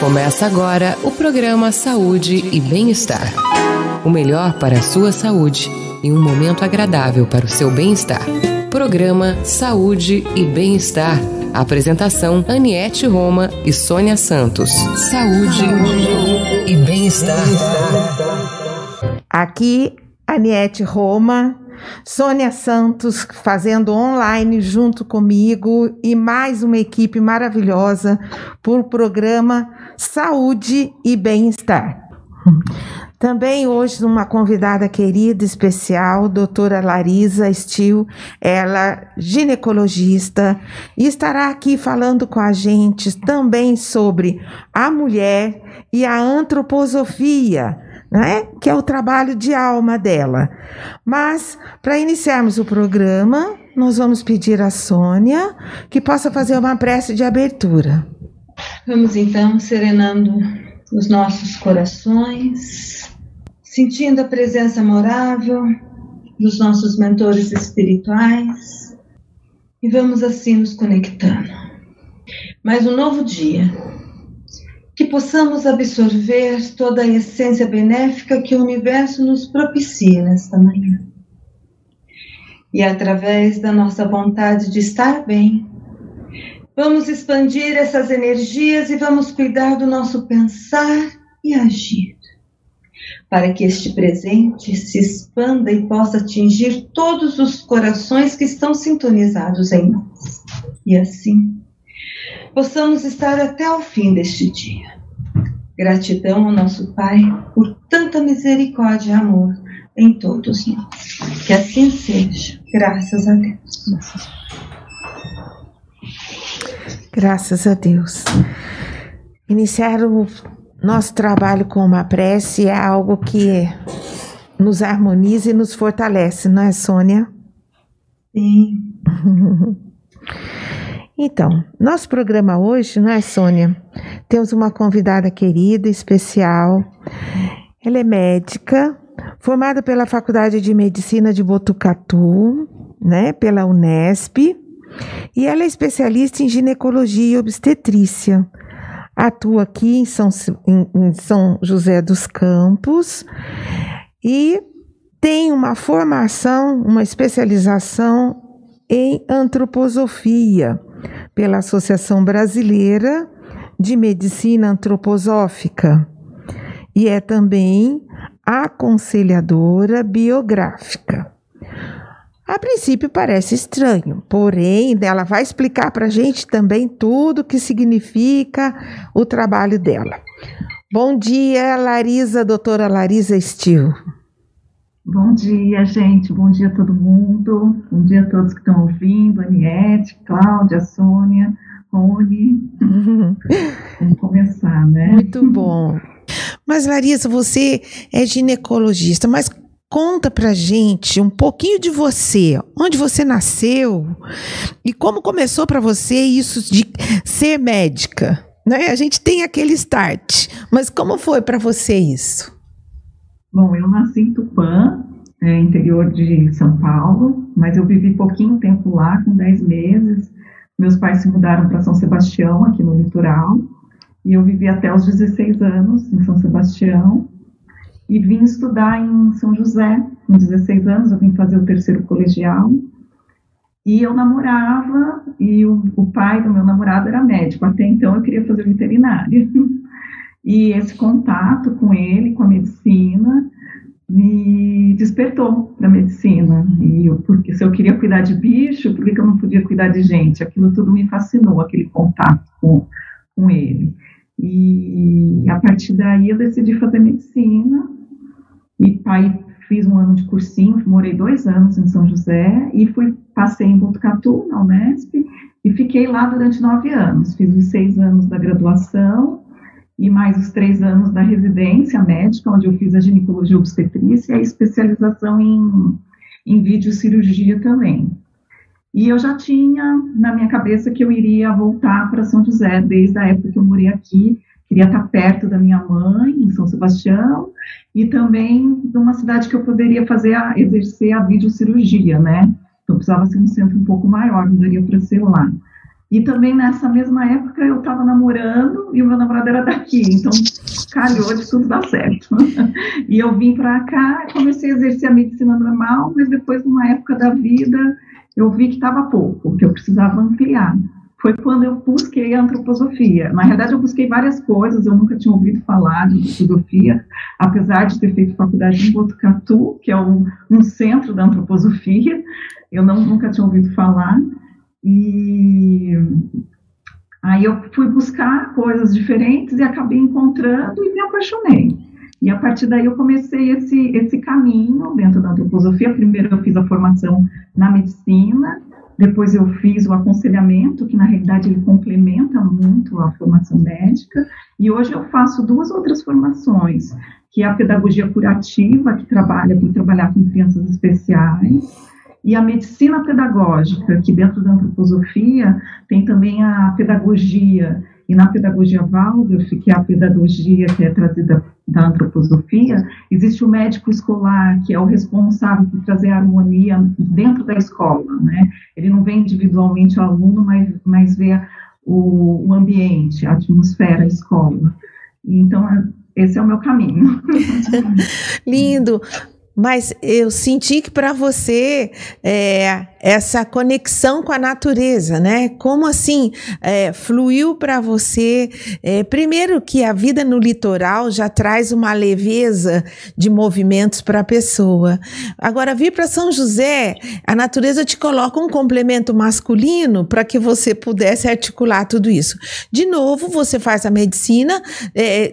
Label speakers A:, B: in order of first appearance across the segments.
A: Começa agora o programa Saúde e Bem-Estar. O melhor para a sua saúde e um momento agradável para o seu bem-estar. Programa Saúde e Bem-Estar. Apresentação Aniete Roma e Sônia Santos. Saúde e Bem-Estar.
B: Aqui, Aniete Roma, Sônia Santos fazendo online junto comigo e mais uma equipe maravilhosa por programa Saúde e Bem-Estar. Também hoje uma convidada querida, especial, doutora Larisa Stil, ela ginecologista, e estará aqui falando com a gente também sobre a mulher e a antroposofia, né? que é o trabalho de alma dela. Mas, para iniciarmos o programa, nós vamos pedir à Sônia que possa fazer uma prece de abertura.
C: Vamos então serenando os nossos corações, sentindo a presença amorável dos nossos mentores espirituais e vamos assim nos conectando. Mais um novo dia, que possamos absorver toda a essência benéfica que o universo nos propicia nesta manhã. E através da nossa vontade de estar bem, vamos expandir essas energias e vamos cuidar do nosso pensar e agir, para que este presente se expanda e possa atingir todos os corações que estão sintonizados em nós. E assim, possamos estar até o fim deste dia. Gratidão ao nosso Pai por tanta misericórdia e amor em todos nós. Que assim seja, graças a Deus.
B: Graças a Deus. Iniciar o nosso trabalho com uma prece é algo que nos harmoniza e nos fortalece, não é, Sônia?
C: Sim.
B: Então, nosso programa hoje, não é, Sônia? Temos uma convidada querida, especial. Ela é médica, formada pela Faculdade de Medicina de Botucatu, né, pela Unesp, e ela é especialista em ginecologia e obstetrícia. Atua aqui em São, em, São José dos Campos e tem uma formação, uma especialização em antroposofia pela Associação Brasileira de Medicina Antroposófica e é também aconselhadora biográfica. A princípio parece estranho, porém ela vai explicar para a gente também tudo o que significa o trabalho dela. Bom dia, Larisa, doutora Larisa Stil.
D: Bom dia, gente. Bom dia a todo mundo. Bom dia a todos que estão ouvindo. Aniette, Cláudia, Sônia, Rony. Vamos começar, né?
B: Muito bom. Mas, Larissa, você é ginecologista, mas conta pra gente um pouquinho de você. Onde você nasceu e como começou para você isso de ser médica? Né? A gente tem aquele start, mas como foi para você isso?
D: Bom, eu nasci em Tupã, é, interior de São Paulo, mas eu vivi pouquinho tempo lá, com 10 meses. Meus pais se mudaram para São Sebastião, aqui no litoral, e eu vivi até os 16 anos em São Sebastião. E vim estudar em São José, com 16 anos, eu vim fazer o terceiro colegial. E eu namorava, e o, o pai do meu namorado era médico, até então eu queria fazer veterinária. E esse contato com ele, com a medicina, me despertou para a medicina. E eu, porque se eu queria cuidar de bicho, por que, eu não podia cuidar de gente? Aquilo tudo me fascinou, aquele contato com, com ele. E a partir daí eu decidi fazer medicina. E pai, fiz um ano de cursinho, morei dois anos em São José e fui passei em Botucatu, na Unesp, e fiquei lá durante nove anos. Fiz os seis anos da graduação e mais os três anos da residência médica, onde eu fiz a ginecologia obstetrícia e a especialização em, em videocirurgia também. E eu já tinha na minha cabeça que eu iria voltar para São José, desde a época que eu morei aqui, queria estar perto da minha mãe, em São Sebastião, e também de uma cidade que eu poderia fazer a, exercer a videocirurgia, né? Então precisava ser um centro um pouco maior, não daria para ser lá. E também nessa mesma época eu estava namorando e o meu namorado era daqui, então calhou de tudo dar certo. e eu vim para cá, comecei a exercer a medicina normal, mas depois, numa época da vida, eu vi que estava pouco, que eu precisava ampliar. Foi quando eu busquei a antroposofia. Na realidade, eu busquei várias coisas, eu nunca tinha ouvido falar de antroposofia, apesar de ter feito faculdade em Botucatu, que é um, um centro da antroposofia, eu não, nunca tinha ouvido falar. E aí eu fui buscar coisas diferentes e acabei encontrando e me apaixonei. E a partir daí eu comecei esse, esse caminho dentro da antroposofia. Primeiro eu fiz a formação na medicina, depois eu fiz o aconselhamento, que na realidade ele complementa muito a formação médica, e hoje eu faço duas outras formações, que é a pedagogia curativa, que trabalha para trabalhar com crianças especiais, e a medicina pedagógica, que dentro da antroposofia tem também a pedagogia, e na pedagogia Waldorf, que é a pedagogia que é trazida da antroposofia, existe o médico escolar, que é o responsável por trazer harmonia dentro da escola, né? Ele não vê individualmente o aluno, mas, mas vê o, o ambiente, a atmosfera, a escola. Então, esse é o meu caminho.
B: Lindo mas eu senti que para você é, essa conexão com a natureza, né? Como assim é, fluiu para você? É, primeiro que a vida no litoral já traz uma leveza de movimentos para a pessoa. Agora vir para São José, a natureza te coloca um complemento masculino para que você pudesse articular tudo isso. De novo, você faz a medicina, é,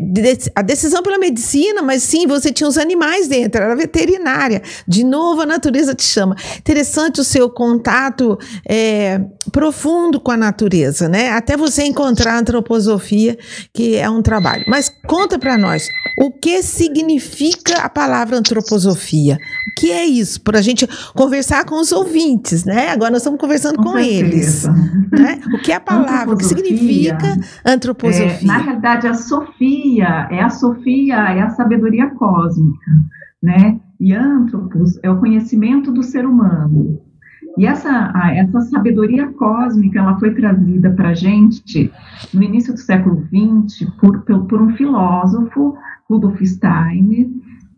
B: a decisão pela medicina, mas sim você tinha os animais dentro, era veterinária. De novo, a natureza te chama. Interessante o seu contato é, profundo com a natureza, né? Até você encontrar a antroposofia, que é um trabalho. Mas conta para nós, o que significa a palavra antroposofia? O que é isso? Para a gente conversar com os ouvintes, né? Agora nós estamos conversando com, com eles. Né? O que é a palavra? O que significa antroposofia?
D: É, na realidade, a Sofia é a Sofia, é a sabedoria cósmica, né? E antropos é o conhecimento do ser humano. E essa, essa sabedoria cósmica ela foi trazida para a gente no início do século XX por, por, um filósofo, Rudolf Steiner,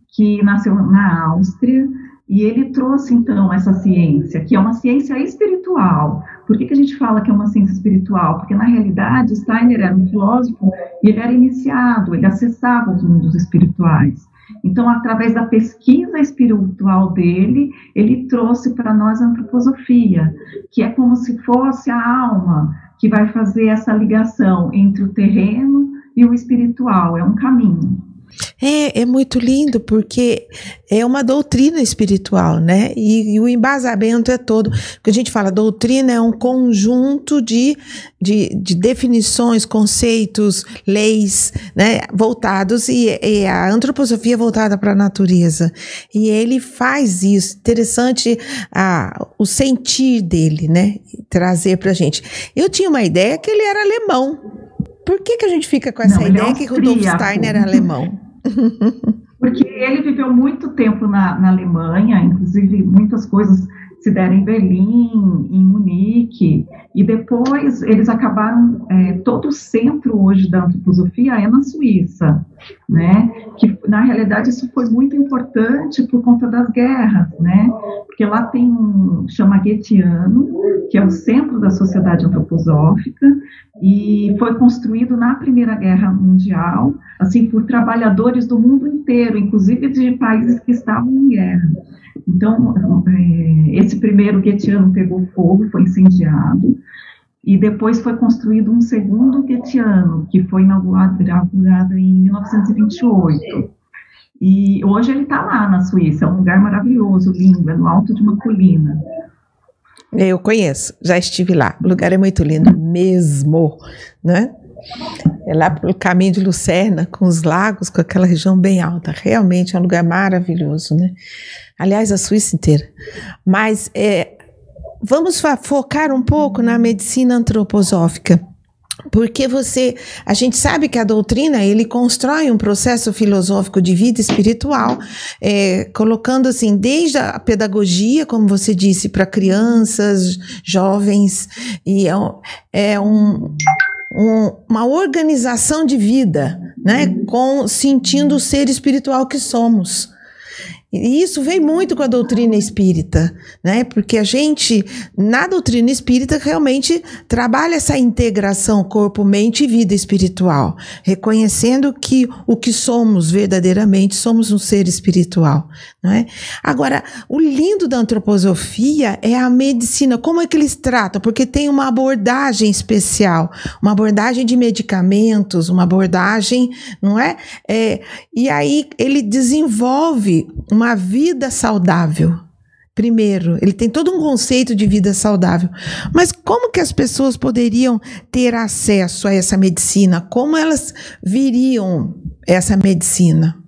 D: que nasceu na Áustria, e ele trouxe, então, essa ciência, que é uma ciência espiritual. Por que, que a gente fala que é uma ciência espiritual? Porque, na realidade, Steiner era um filósofo e ele era iniciado, ele acessava os mundos espirituais. Então, através da pesquisa espiritual dele, ele trouxe para nós a antroposofia, que é como se fosse a alma que vai fazer essa ligação entre o terreno e o espiritual, é um caminho.
B: É, é muito lindo porque é uma doutrina espiritual, né? E, e, o embasamento é todo. Porque a gente fala, doutrina é um conjunto de, de, de definições, conceitos, leis, né? Voltados, e, e a antroposofia é voltada para a natureza. E ele faz isso. Interessante a, o sentir dele, né? Trazer para a gente. Eu tinha uma ideia que ele era alemão. Por que, que a gente fica com essa Não, é ideia é que Rudolf Steiner era alemão?
D: Porque ele viveu muito tempo na, na Alemanha, inclusive muitas coisas se deram em Berlim, em Munique, e depois eles acabaram, é, todo o centro hoje da antroposofia é na Suíça, né, que na realidade isso foi muito importante por conta das guerras, né, porque lá tem um, chama Goetheano, que é o centro da sociedade antroposófica, e foi construído na Primeira Guerra Mundial, assim, por trabalhadores do mundo inteiro, inclusive de países que estavam em guerra. Então, é, esse primeiro Guetiano pegou fogo, foi incendiado, e depois foi construído um segundo Guetiano, que foi inaugurado, inaugurado em 1928. E hoje ele está lá na Suíça, é um lugar maravilhoso, lindo, é no alto de uma colina.
B: Eu conheço, já estive lá. O lugar é muito lindo mesmo, né? É lá pelo caminho de Lucerna, com os lagos, com aquela região bem alta. Realmente é um lugar maravilhoso, né? Aliás, a Suíça inteira. Mas é, vamos focar um pouco na medicina antroposófica. Porque você, a gente sabe que a doutrina ele constrói um processo filosófico de vida espiritual, é, colocando assim desde a pedagogia, como você disse, para crianças, jovens e é, é um, um, uma organização de vida, né, com sentindo o ser espiritual que somos. E isso vem muito com a doutrina espírita, né? Porque a gente, na doutrina espírita, realmente trabalha essa integração corpo, mente e vida espiritual, reconhecendo que o que somos verdadeiramente somos um ser espiritual, não é? Agora, o lindo da antroposofia é a medicina, como é que eles tratam? Porque tem uma abordagem especial, uma abordagem de medicamentos, uma abordagem, não é? é e aí ele desenvolve uma vida saudável. Primeiro, ele tem todo um conceito de vida saudável. Mas como que as pessoas poderiam ter acesso a essa medicina? Como elas viriam essa medicina?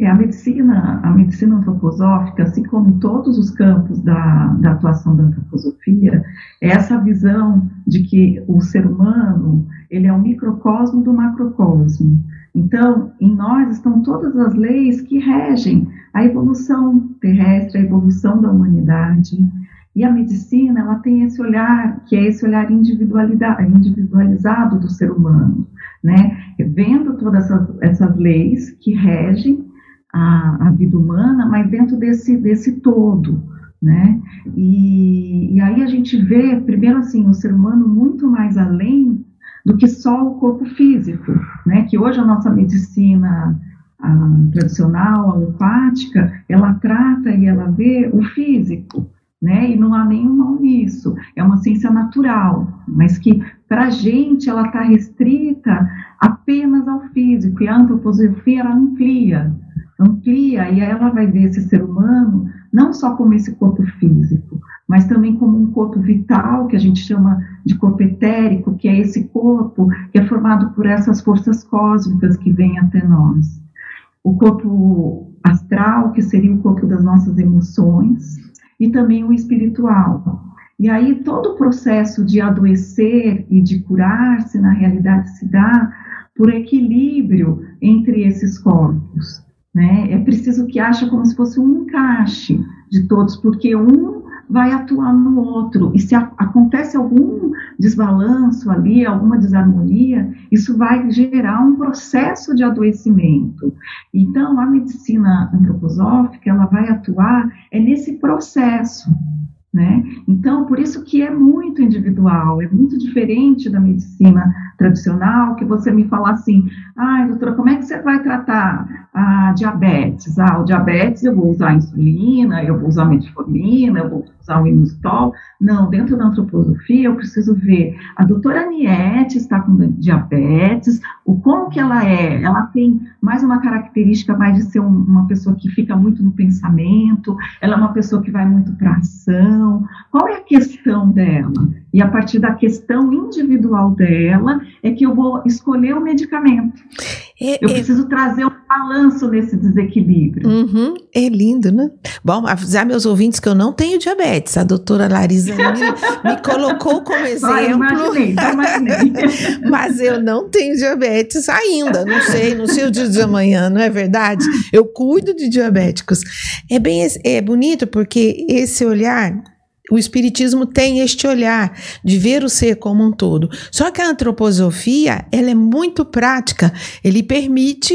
D: É, a medicina, a medicina antroposófica, assim como todos os campos da, da atuação da antroposofia, é essa visão de que o ser humano ele é um microcosmo do macrocosmo. Então, em nós estão todas as leis que regem a evolução terrestre, a evolução da humanidade. E a medicina, ela tem esse olhar, que é esse olhar individualizado do ser humano, né? Vendo todas essas, essas leis que regem a, a, vida humana, mas dentro desse, desse todo, né? E, e aí a gente vê, primeiro assim, o ser humano muito mais além do que só o corpo físico, né? Que hoje a nossa medicina a, tradicional, alopática, ela trata e ela vê o físico, né? E não há nenhum mal nisso. É uma ciência natural, mas que para a gente ela está restrita apenas ao físico. E a antroposofia ela amplia, amplia e ela vai ver esse ser humano não só como esse corpo físico, mas também como um corpo vital, que a gente chama de corpo etérico, que é esse corpo que é formado por essas forças cósmicas que vêm até nós. O corpo astral, que seria o corpo das nossas emoções, e também o espiritual. E aí todo o processo de adoecer e de curar-se, na realidade, se dá por equilíbrio entre esses corpos. Né? É preciso que haja como se fosse um encaixe de todos, porque um vai atuar no outro. E se a, acontece algum desbalanço ali, alguma desarmonia, isso vai gerar um processo de adoecimento. Então, a medicina antroposófica, ela vai atuar é nesse processo. Né? Então, por isso que é muito individual, é muito diferente da medicina tradicional, que você me fala assim, ai, doutora, como é que você vai tratar a diabetes? Ah, o diabetes eu vou usar insulina, eu vou usar metformina, eu vou usar o inositol. Não, dentro da antroposofia eu preciso ver, a doutora Aniette está com diabetes, o como que ela é? Ela tem mais uma característica mais de ser um, uma pessoa que fica muito no pensamento, ela é uma pessoa que vai muito para ação. Qual é a questão dela? E a partir da questão individual dela é que eu vou escolher o medicamento. É, eu é... preciso trazer um balanço nesse desequilíbrio.
B: Uhum, é lindo, né? Bom, avisar meus ouvintes que eu não tenho diabetes. A doutora Larisa me, me colocou como exemplo. Ah, imaginei, imaginei. Mas eu não tenho diabetes ainda. Não sei, não sei o dia de amanhã, não é verdade? Eu cuido de diabéticos. É bem é bonito porque esse olhar o Espiritismo tem este olhar de ver o ser como um todo. Só que a antroposofia, ela é muito prática. Ele permite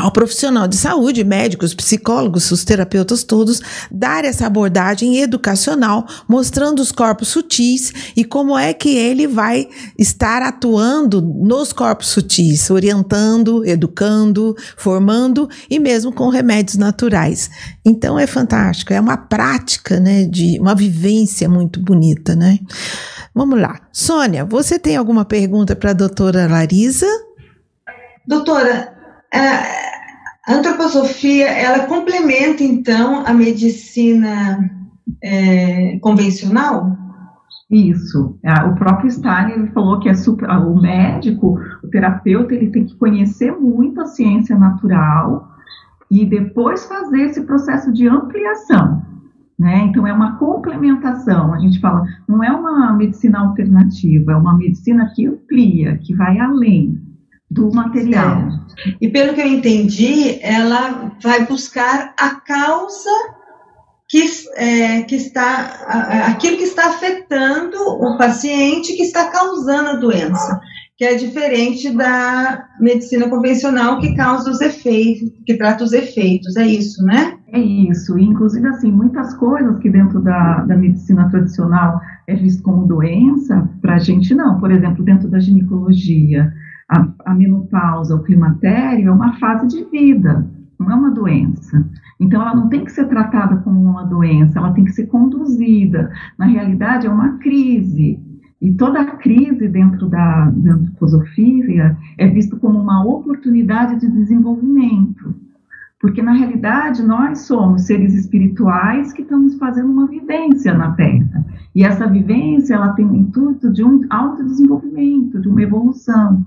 B: ao profissional de saúde, médicos, psicólogos, os terapeutas todos, dar essa abordagem educacional, mostrando os corpos sutis e como é que ele vai estar atuando nos corpos sutis, orientando, educando, formando e mesmo com remédios naturais. Então é fantástico, é uma prática, né, de uma vivência muito bonita, né? Vamos lá. Sônia, você tem alguma pergunta para a doutora Larisa?
C: Doutora, a antroposofia, ela complementa, então, a medicina é, convencional?
D: Isso. O próprio Steiner falou que é super, o médico, o terapeuta, ele tem que conhecer muito a ciência natural e depois fazer esse processo de ampliação. Né? Então, é uma complementação. A gente fala, não é uma medicina alternativa, é uma medicina que amplia, que vai além do material.
C: E pelo que eu entendi, ela vai buscar a causa que, é, que está, aquilo que está afetando o paciente, que está causando a doença, que é diferente da medicina convencional que causa os efeitos, que trata os efeitos, é isso, né?
D: É isso, inclusive assim, muitas coisas que dentro da, da medicina tradicional é visto como doença, para a gente não, por exemplo, dentro da ginecologia, a, a menopausa, o climatério é uma fase de vida, não é uma doença. Então, ela não tem que ser tratada como uma doença, ela tem que ser conduzida. Na realidade, é uma crise. E toda crise dentro da, da é vista como uma oportunidade de desenvolvimento. Porque, na realidade, nós somos seres espirituais que estamos fazendo uma vivência na Terra. E essa vivência, ela tem o intuito de um autodesenvolvimento, de uma evolução.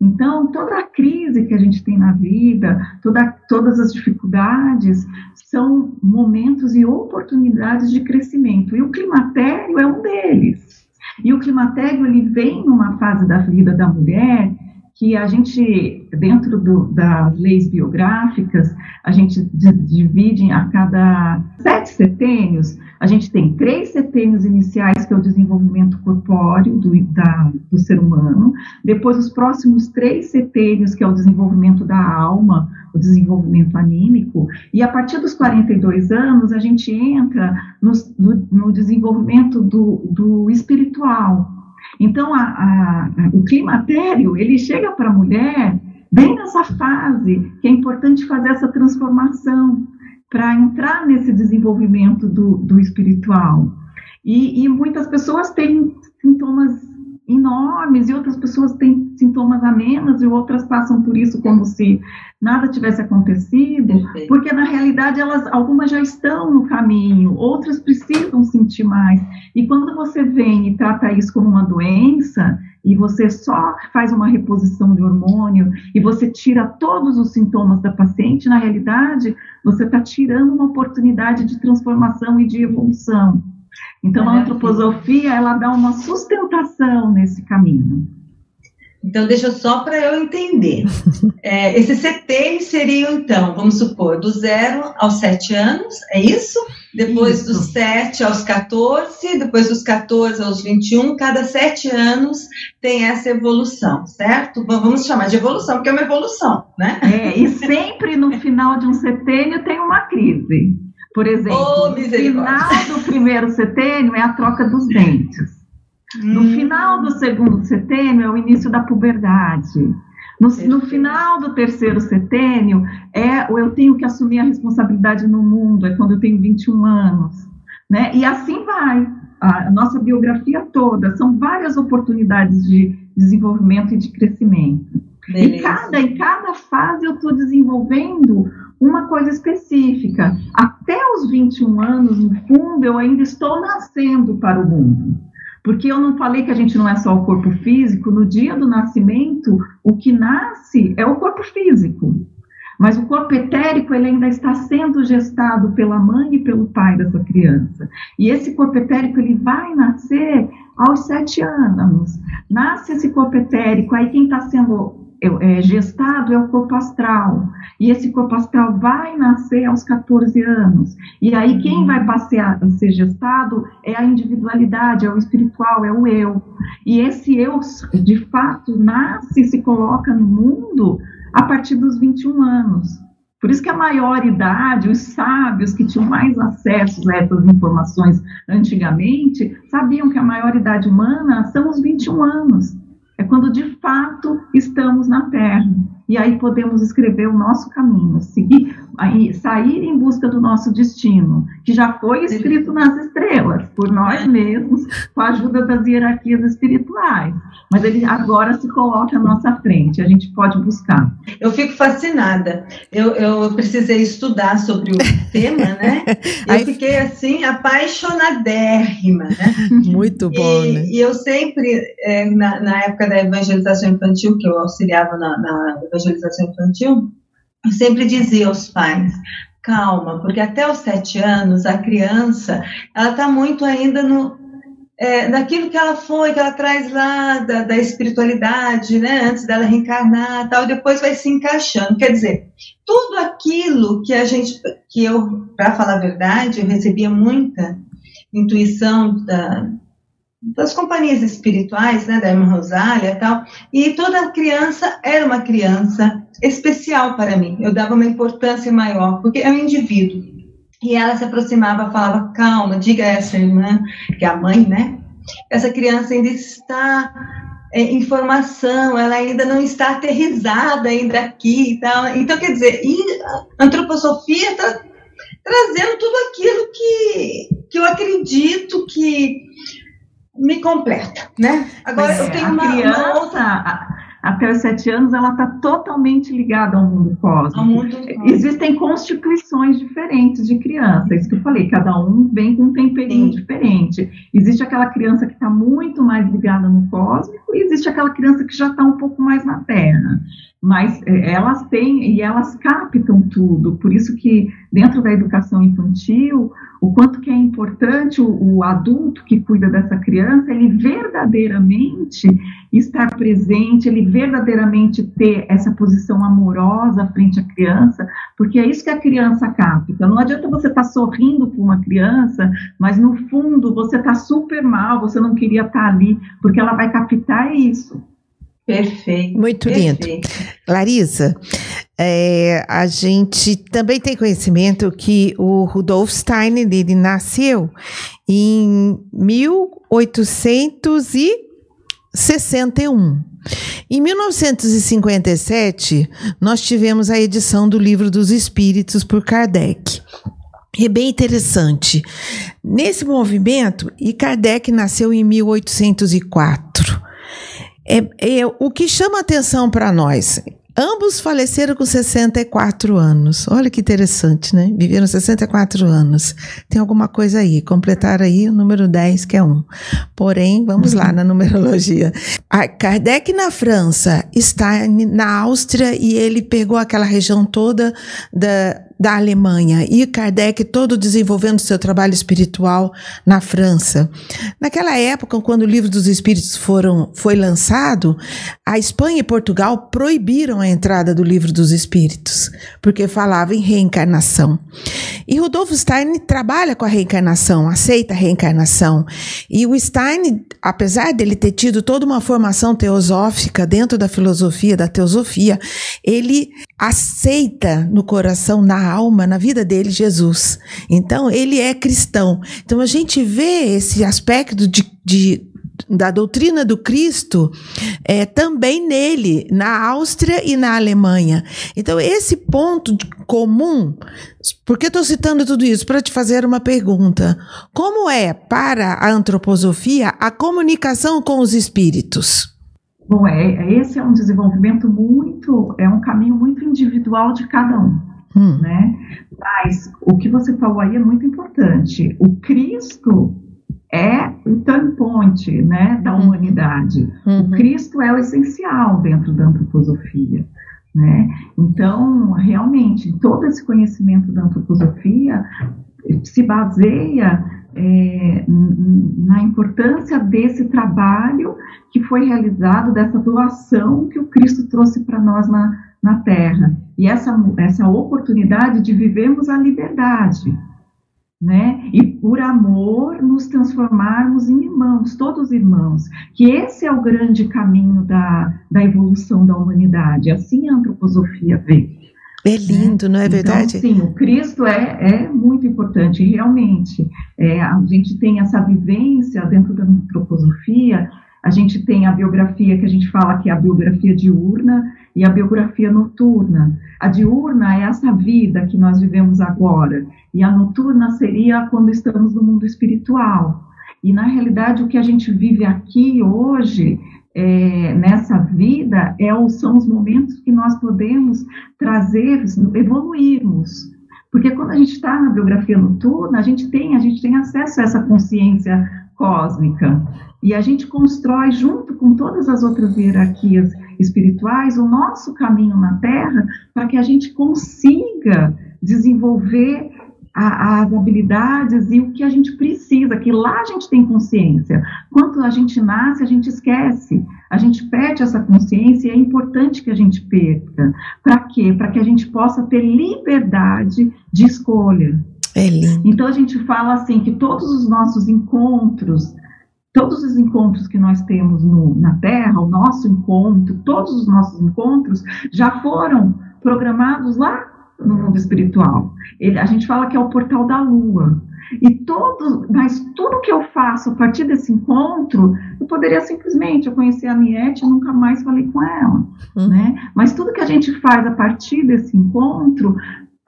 D: Então, toda a crise que a gente tem na vida, toda, todas as dificuldades, são momentos e oportunidades de crescimento. E o climatério é um deles. E o climatério ele vem numa fase da vida da mulher que a gente, dentro do, das leis biográficas, a gente divide a cada sete setênios, a gente tem três setênios iniciais, que é o desenvolvimento corpóreo do, da, do ser humano, depois os próximos três setênios, que é o desenvolvimento da alma, o desenvolvimento anímico, e a partir dos 42 anos, a gente entra no, no, no desenvolvimento do, do espiritual, então, a, a, o climatério, ele chega para a mulher bem nessa fase que é importante fazer essa transformação para entrar nesse desenvolvimento do, do espiritual. E, e, muitas pessoas têm sintomas enormes e outras pessoas têm sintomas amenos e outras passam por isso como se nada tivesse acontecido, Perfeito. porque na realidade elas algumas já estão no caminho, outras precisam sentir mais. E quando você vem e trata isso como uma doença, e você só faz uma reposição de hormônio e você tira todos os sintomas da paciente, na realidade, você está tirando uma oportunidade de transformação e de evolução. Então, a antroposofia, ela dá uma sustentação nesse caminho.
C: Então, deixa só para eu entender. É, esses CTs seriam, então, vamos supor, do zero aos sete anos, é isso? Depois isso. dos sete aos 14, depois dos 14 aos 21, cada sete anos tem essa evolução, certo? Vamos chamar de evolução, porque é uma evolução, né?
D: É, e sempre no final de um setênio tem uma crise. Por exemplo, oh, no final do primeiro setênio é a troca dos dentes. No hum. final do segundo setênio é o início da puberdade. No, no, final do terceiro setênio, é eu tenho que assumir a responsabilidade no mundo, é quando eu tenho 21 anos. Né? E assim vai. A nossa biografia toda, são várias oportunidades de desenvolvimento e de crescimento. Beleza. E cada, em cada fase eu estou desenvolvendo uma coisa específica. Até os 21 anos, no fundo, eu ainda estou nascendo para o mundo. Porque eu não falei que a gente não é só o corpo físico, no dia do nascimento, o que nasce é o corpo físico. Mas o corpo etérico ele ainda está sendo gestado pela mãe e pelo pai dessa criança. E esse corpo etérico ele vai nascer aos sete anos. Nasce esse corpo etérico, aí quem está sendo é, gestado é o corpo astral. E esse corpo astral vai nascer aos 14 anos. E aí quem uhum. vai passear, ser gestado é a individualidade, é o espiritual, é o eu. E esse eu, de fato, nasce e se coloca no mundo a partir dos 21 anos. Por isso que a maior idade, os sábios que tinham mais acesso a essas informações antigamente, sabiam que a maior idade humana são os 21 anos. É quando de fato estamos na Terra. E aí podemos escrever o nosso caminho, seguir, sair em busca do nosso destino, que já foi escrito nas estrelas, por nós mesmos, com a ajuda das hierarquias espirituais. Mas ele agora se coloca à nossa frente, a gente pode buscar.
C: Eu fico fascinada. Eu, eu precisei estudar sobre o tema, né? Eu aí... fiquei assim, apaixonadérrima, né?
B: Muito bom,
C: e,
B: né?
C: E eu sempre, é, na, na época da evangelização infantil, que eu auxiliava na, na evangelização infantil, eu sempre dizia aos pais: calma, porque até os sete anos a criança ela está muito ainda no é, daquilo que ela foi, que ela traz lá da, da, espiritualidade, né, antes dela reencarnar, tal, depois vai se encaixando. Quer dizer, tudo aquilo que a gente, que eu, para falar a verdade, eu recebia muita intuição da, das companhias espirituais, né, da irmã Rosália, tal, e toda criança era uma criança especial para mim. Eu dava uma importância maior, porque é um indivíduo. E ela se aproximava, falava: "Calma, diga a essa irmã, que é a mãe, né? Essa criança ainda está é, em formação, ela ainda não está aterrizada ainda aqui e tal. Então, quer dizer, a antroposofia está trazendo tudo aquilo que, que eu acredito que me completa, né?
D: Agora, eu tenho uma, criança, uma outra até os sete anos, ela está totalmente ligada ao mundo cósmico. Ao mundo Existem constituições diferentes de criança, isso que eu falei, cada um vem com um temperinho Sim. diferente. Existe aquela criança que está muito mais ligada no cósmico e existe aquela criança que já está um pouco mais na Terra mas é, elas têm e elas captam tudo. Por isso que dentro da educação infantil, o quanto que é importante o, o, adulto que cuida dessa criança, ele verdadeiramente estar presente, ele verdadeiramente ter essa posição amorosa frente à criança, porque é isso que a criança capta. Não adianta você estar tá sorrindo para uma criança, mas no fundo você está super mal, você não queria estar tá ali, porque ela vai captar isso.
C: Perfeito.
B: Muito lindo. Perfeito. Larissa, é, a gente também tem conhecimento que o Rudolf Steiner ele nasceu em 1861. Em 1957, nós tivemos a edição do Livro dos Espíritos por Kardec. É bem interessante. Nesse movimento, e Kardec nasceu em 1804. É, é, o que chama atenção para nós Ambos faleceram com 64 anos. Olha que interessante, né? Viveram 64 anos. Tem alguma coisa aí. Completaram aí o número 10, que é um. Porém, vamos lá na numerologia. A Kardec na França está na Áustria e ele pegou aquela região toda da, da Alemanha e Kardec todo desenvolvendo seu trabalho espiritual na França. Naquela época, quando o Livro dos Espíritos foram, foi lançado, a Espanha e Portugal proibiram a entrada do Livro dos Espíritos, porque falava em reencarnação. E Rudolf Stein trabalha com a reencarnação, aceita a reencarnação. E o Stein, apesar dele ter tido toda uma formação teosófica dentro da filosofia, da teosofia, ele aceita no coração, na alma, na vida dele, Jesus. Então, ele é cristão. Então, a gente vê esse aspecto de, de da doutrina do Cristo é, também nele, na Áustria e na Alemanha. Então, esse ponto comum, por que estou citando tudo isso? Para te fazer uma pergunta. Como é para a antroposofia a comunicação com os espíritos?
D: Bom, é, é, esse é um desenvolvimento muito, é um caminho muito individual de cada um, hum. né? Mas o que você falou aí é muito importante. O Cristo é o tampões, né, da uhum. humanidade. Uhum. O Cristo é o essencial dentro da antroposofia. Né? Então, realmente, todo esse conhecimento da antroposofia se baseia é, na importância desse trabalho que foi realizado, dessa doação que o Cristo trouxe para nós na, na Terra. E essa, essa oportunidade de vivermos a liberdade, né? E por amor nos transformarmos em irmãos, todos irmãos. Que esse é o grande caminho da, da evolução da humanidade. Assim a antroposofia vê.
B: É lindo, né? não é então, verdade?
D: Sim, o Cristo é, é muito importante, realmente. É, a gente tem essa vivência dentro da antroposofia, a gente tem a biografia que a gente fala que é a biografia diurna e a biografia noturna. A diurna é essa vida que nós vivemos agora, e a noturna seria quando estamos no mundo espiritual. E na realidade, o que a gente vive aqui hoje é, nessa vida é, são os momentos que nós podemos trazer, evoluirmos. Porque quando a gente está na biografia noturna, a gente tem, a gente tem acesso a essa consciência cósmica. E a gente constrói, junto com todas as outras hierarquias espirituais, o nosso caminho na Terra para que a gente consiga desenvolver a, as habilidades e o que a gente precisa, que lá a gente tem consciência. Quando a gente nasce, a gente esquece, a gente perde essa consciência e é importante que a gente perca. Para quê? Para que a gente possa ter liberdade de escolha.
B: É lindo.
D: Então a gente fala assim que todos os nossos encontros, todos os encontros que nós temos no, na Terra, o nosso encontro, todos os nossos encontros já foram programados lá no mundo espiritual. Ele, a gente fala que é o portal da lua. E todo, mas tudo que eu faço a partir desse encontro, eu poderia simplesmente, eu conheci a Niete e nunca mais falei com ela, hum. né? Mas tudo que a gente faz a partir desse encontro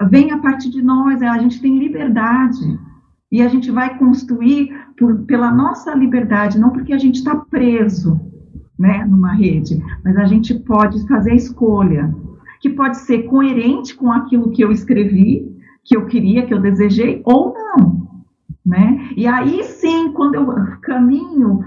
D: vem a partir de nós, a gente tem liberdade. E a gente vai construir por, pela nossa liberdade, não porque a gente está preso, né, numa rede, mas a gente pode fazer a escolha que pode ser coerente com aquilo que eu escrevi, que eu queria, que eu desejei, ou não. Né? E aí sim, quando eu caminho,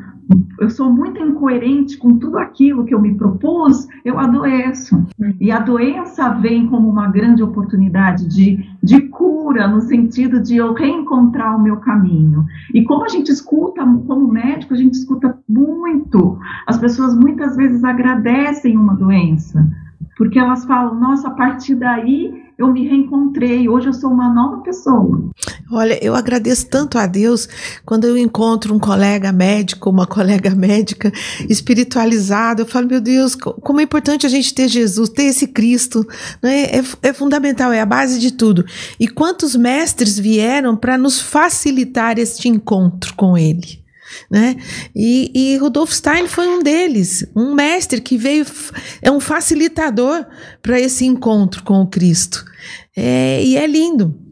D: eu sou muito incoerente com tudo aquilo que eu me propus, eu adoeço. E a doença vem como uma grande oportunidade de, de cura, no sentido de eu reencontrar o meu caminho. E como a gente escuta, como médico, a gente escuta muito. As pessoas muitas vezes agradecem uma doença porque elas falam: nossa, a partir daí eu me reencontrei, hoje eu sou uma nova pessoa.
B: Olha, eu agradeço tanto a Deus quando eu encontro um colega médico, uma colega médica espiritualizada. Eu falo, meu Deus, como é importante a gente ter Jesus, ter esse Cristo, né? é, é fundamental, é a base de tudo. E quantos mestres vieram para nos facilitar este encontro com Ele? Né? E, e Rudolf Stein foi um deles, um mestre que veio, é um facilitador para esse encontro com o Cristo. É, e é lindo.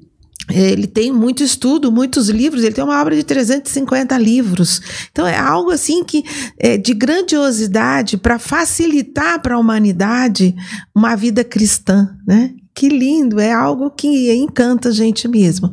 B: Ele tem muito estudo, muitos livros, ele tem uma obra de 350 livros. Então é algo assim que é de grandiosidade para facilitar para a humanidade uma vida cristã, né? Que lindo, é algo que encanta a gente mesmo.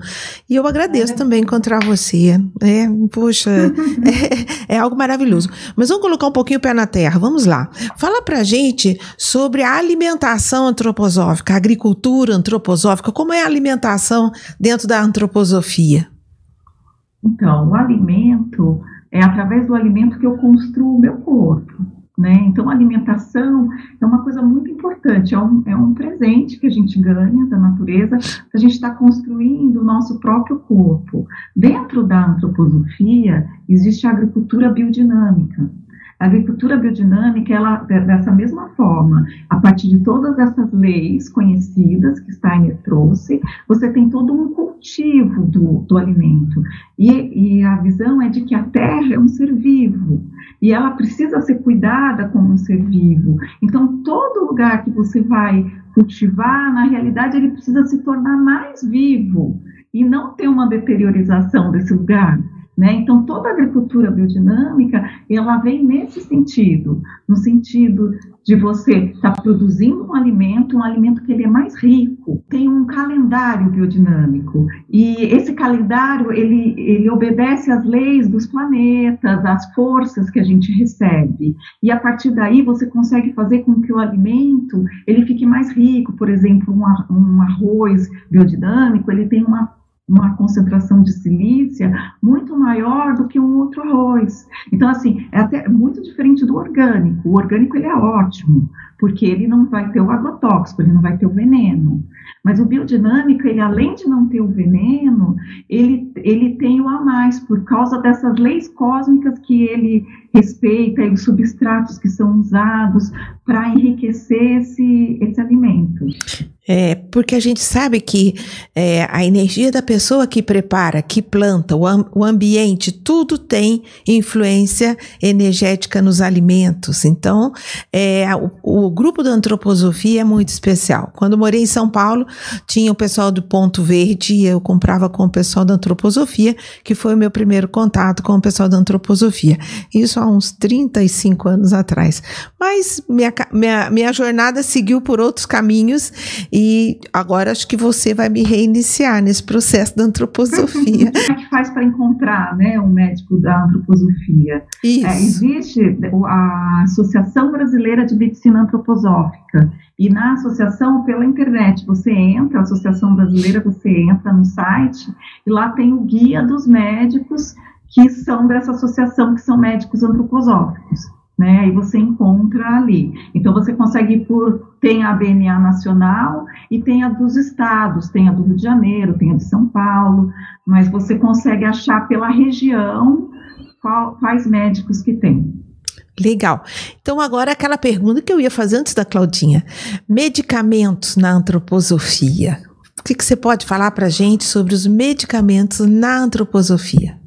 B: E eu agradeço é. também encontrar você. É, poxa, é, é, algo maravilhoso. Mas vamos colocar um pouquinho o pé na terra. Vamos lá. Fala pra gente sobre a alimentação antroposófica, a agricultura antroposófica. Como é a alimentação dentro da antroposofia?
D: Então, o alimento é através do alimento que eu construo o meu corpo. Né? Então, a alimentação é uma coisa muito importante, é um, é um presente que a gente ganha da natureza, a gente está construindo o nosso próprio corpo. Dentro da antroposofia, existe a agricultura biodinâmica. A agricultura biodinâmica, ela, dessa mesma forma, a partir de todas essas leis conhecidas que Steiner trouxe, você tem todo um cultivo do, do alimento. E, e a visão é de que a terra é um ser vivo e ela precisa ser cuidada como um ser vivo. Então, todo lugar que você vai cultivar, na realidade, ele precisa se tornar mais vivo e não ter uma deteriorização desse lugar. Né? Então, toda agricultura biodinâmica, ela vem nesse sentido, no sentido de você estar tá produzindo um alimento, um alimento que ele é mais rico, tem um calendário biodinâmico, e esse calendário, ele, ele obedece às leis dos planetas, às forças que a gente recebe, e a partir daí você consegue fazer com que o alimento, ele fique mais rico, por exemplo, um, um arroz biodinâmico, ele tem uma uma concentração de silícia muito maior do que um outro arroz. Então, assim, é até muito diferente do orgânico. O orgânico ele é ótimo, porque ele não vai ter o agrotóxico, ele não vai ter o veneno. Mas o biodinâmico, ele além de não ter o veneno, ele, ele tem o a mais, por causa dessas leis cósmicas que ele respeita e os substratos que são usados para enriquecer esse, esse alimento.
B: É, porque a gente sabe que é, a energia da pessoa que prepara, que planta, o, o ambiente, tudo tem influência energética nos alimentos. Então, é, o, o, grupo da antroposofia é muito especial. Quando morei em São Paulo, tinha o pessoal do Ponto Verde e eu comprava com o pessoal da antroposofia, que foi o meu primeiro contato com o pessoal da antroposofia. Isso há uns 35 anos atrás. Mas minha, minha, minha jornada seguiu por outros caminhos e agora acho que você vai me reiniciar nesse processo da antroposofia.
D: Como é que faz para encontrar né, um médico da antroposofia?
B: Isso.
D: É, existe a Associação Brasileira de Medicina Antroposófica. E na associação, pela internet, você entra, a Associação Brasileira, você entra no site e lá tem o guia dos médicos que são dessa associação, que são médicos antroposóficos né? Aí você encontra ali. Então você consegue por tem a BNA nacional e tem a dos estados, tem a do Rio de Janeiro, tem a de São Paulo, mas você consegue achar pela região qual, quais médicos que tem.
B: Legal. Então, agora aquela pergunta que eu ia fazer antes da Claudinha: medicamentos na antroposofia. O que, que você pode falar para gente sobre os medicamentos na antroposofia?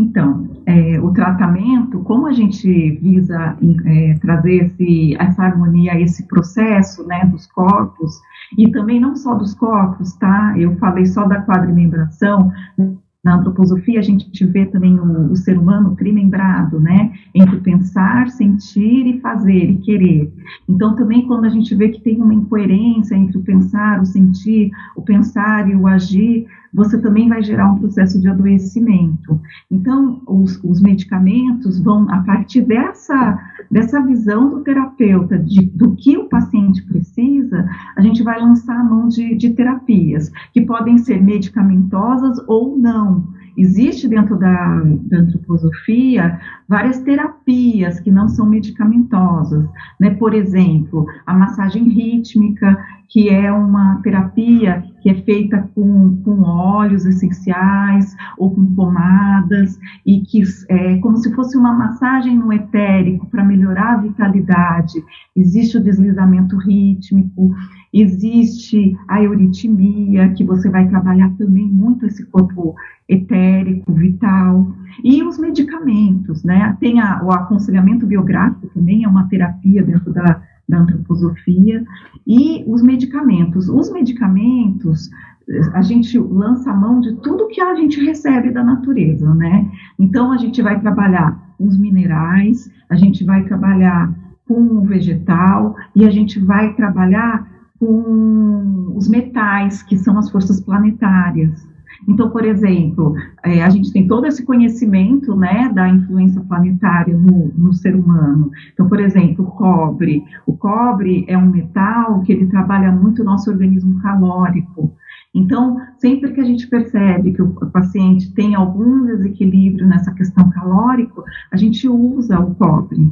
D: Então, é, o tratamento, como a gente visa é, trazer esse, essa harmonia, esse processo né, dos corpos, e também não só dos corpos, tá? Eu falei só da quadrimembração, na antroposofia, a gente vê também o, o, ser humano trimembrado, né? Entre pensar, sentir e fazer e querer. Então, também quando a gente vê que tem uma incoerência entre o pensar, o sentir, o pensar e o agir, você também vai gerar um processo de adoecimento. Então, os, os medicamentos vão, a partir dessa, dessa visão do terapeuta, de, do que o paciente precisa, a gente vai lançar a mão de, de terapias, que podem ser medicamentosas ou não. Existe dentro da, da, antroposofia várias terapias que não são medicamentosas, né? Por exemplo, a massagem rítmica, que é uma terapia que é feita com, com óleos essenciais ou com pomadas e que é como se fosse uma massagem no etérico para melhorar a vitalidade. Existe o deslizamento rítmico, existe a euritmia, que você vai trabalhar também muito esse corpo etérico, vital, e os medicamentos, né? Tem a, o aconselhamento biográfico também, é uma terapia dentro da da antroposofia, e os medicamentos. Os medicamentos, a gente lança a mão de tudo que a gente recebe da natureza, né? Então, a gente vai trabalhar os minerais, a gente vai trabalhar com o vegetal, e a gente vai trabalhar com os metais, que são as forças planetárias. Então, por exemplo, é, a gente tem todo esse conhecimento né, da influência planetária no, no ser humano. Então, por exemplo, o cobre. O cobre é um metal que ele trabalha muito o nosso organismo calórico. Então, sempre que a gente percebe que o paciente tem algum desequilíbrio nessa questão calórica, a gente usa o cobre.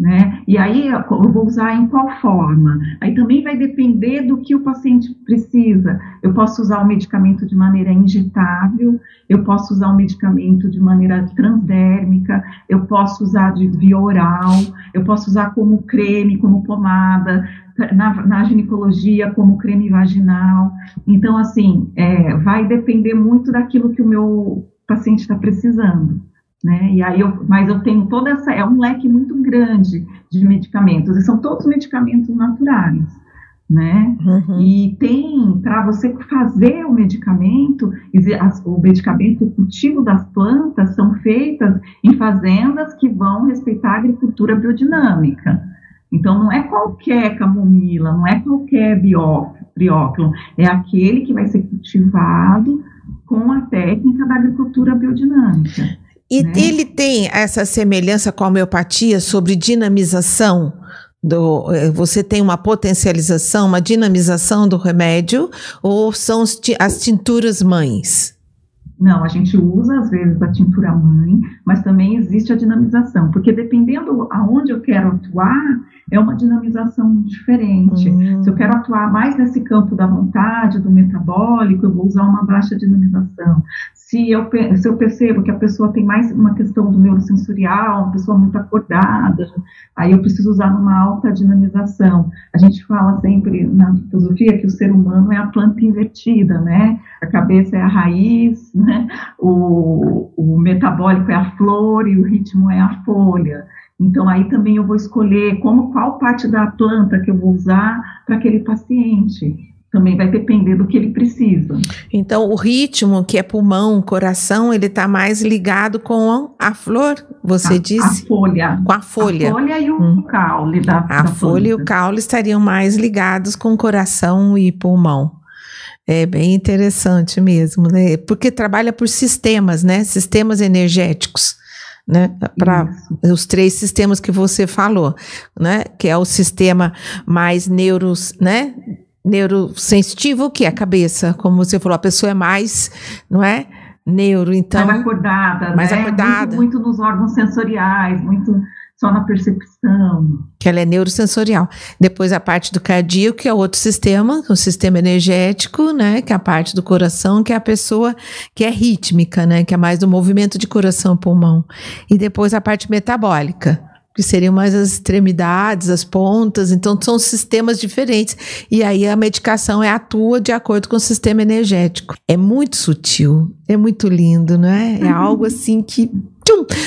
D: Né? E aí eu vou usar em qual forma? Aí também vai depender do que o paciente precisa. Eu posso usar o medicamento de maneira injetável, eu posso usar o medicamento de maneira transdérmica, eu posso usar de via oral, eu posso usar como creme, como pomada, na, na ginecologia como creme vaginal. Então, assim, é, vai depender muito daquilo que o meu paciente está precisando né? E aí eu, mas eu tenho toda essa, é um leque muito grande de medicamentos, e são todos medicamentos naturais, né? Uhum. E tem, para você fazer o medicamento, o medicamento, o cultivo das plantas são feitas em fazendas que vão respeitar a agricultura biodinâmica. Então, não é qualquer camomila, não é qualquer briófilo, é aquele que vai ser cultivado com a técnica da agricultura biodinâmica.
B: E né? ele tem essa semelhança com a homeopatia sobre dinamização do, eh, você tem uma potencialização, uma dinamização do remédio, ou são as tinturas mães?
D: Não, a gente usa às vezes a tintura mãe, mas também existe a dinamização, porque dependendo aonde eu quero atuar, é uma dinamização diferente. Uhum. Se eu quero atuar mais nesse campo da vontade, do metabólico, eu vou usar uma baixa dinamização. Se eu, se eu percebo que a pessoa tem mais uma questão do neurosensorial, uma pessoa muito acordada, aí eu preciso usar uma alta dinamização. A gente fala sempre na filosofia que o ser humano é a planta invertida, né? A cabeça é a raiz, né? o, o metabólico é a flor e o ritmo é a folha. Então aí também eu vou escolher como qual parte da planta que eu vou usar para aquele paciente. Também vai depender do que ele precisa.
B: Então, o ritmo, que é pulmão, coração, ele está mais ligado com a flor, você
D: a,
B: disse?
D: A folha.
B: Com a folha.
D: A folha e o hum. caule da
B: A
D: da
B: folha e o caule estariam mais ligados com coração e pulmão. É bem interessante mesmo, né? Porque trabalha por sistemas, né? Sistemas energéticos. Né, para os três sistemas que você falou, né, que é o sistema mais neuros, né, neurosensitivo, que é a cabeça, como você falou, a pessoa é mais, não é? Neuro, então.
D: Mais acordada,
B: mais
D: né?
B: acordada.
D: Muito, muito nos órgãos sensoriais, muito só na percepção.
B: Que ela é neurosensorial. Depois a parte do cardíaco, que é outro sistema, o sistema energético, né? Que é a parte do coração, que é a pessoa que é rítmica, né? Que é mais do movimento de coração-pulmão. E depois a parte metabólica que seriam mais as extremidades, as pontas, então são sistemas diferentes. E aí a medicação é atua de acordo com o sistema energético. É muito sutil, é muito lindo, não é? É algo assim que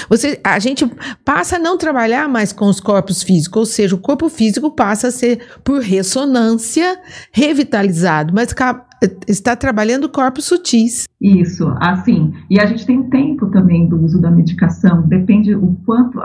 B: você, a gente passa a não trabalhar mais com os corpos físicos, ou seja, o corpo físico passa a ser por ressonância revitalizado, mas está trabalhando corpos sutis.
D: Isso, assim. E a gente tem tempo também do uso da medicação, depende o quanto,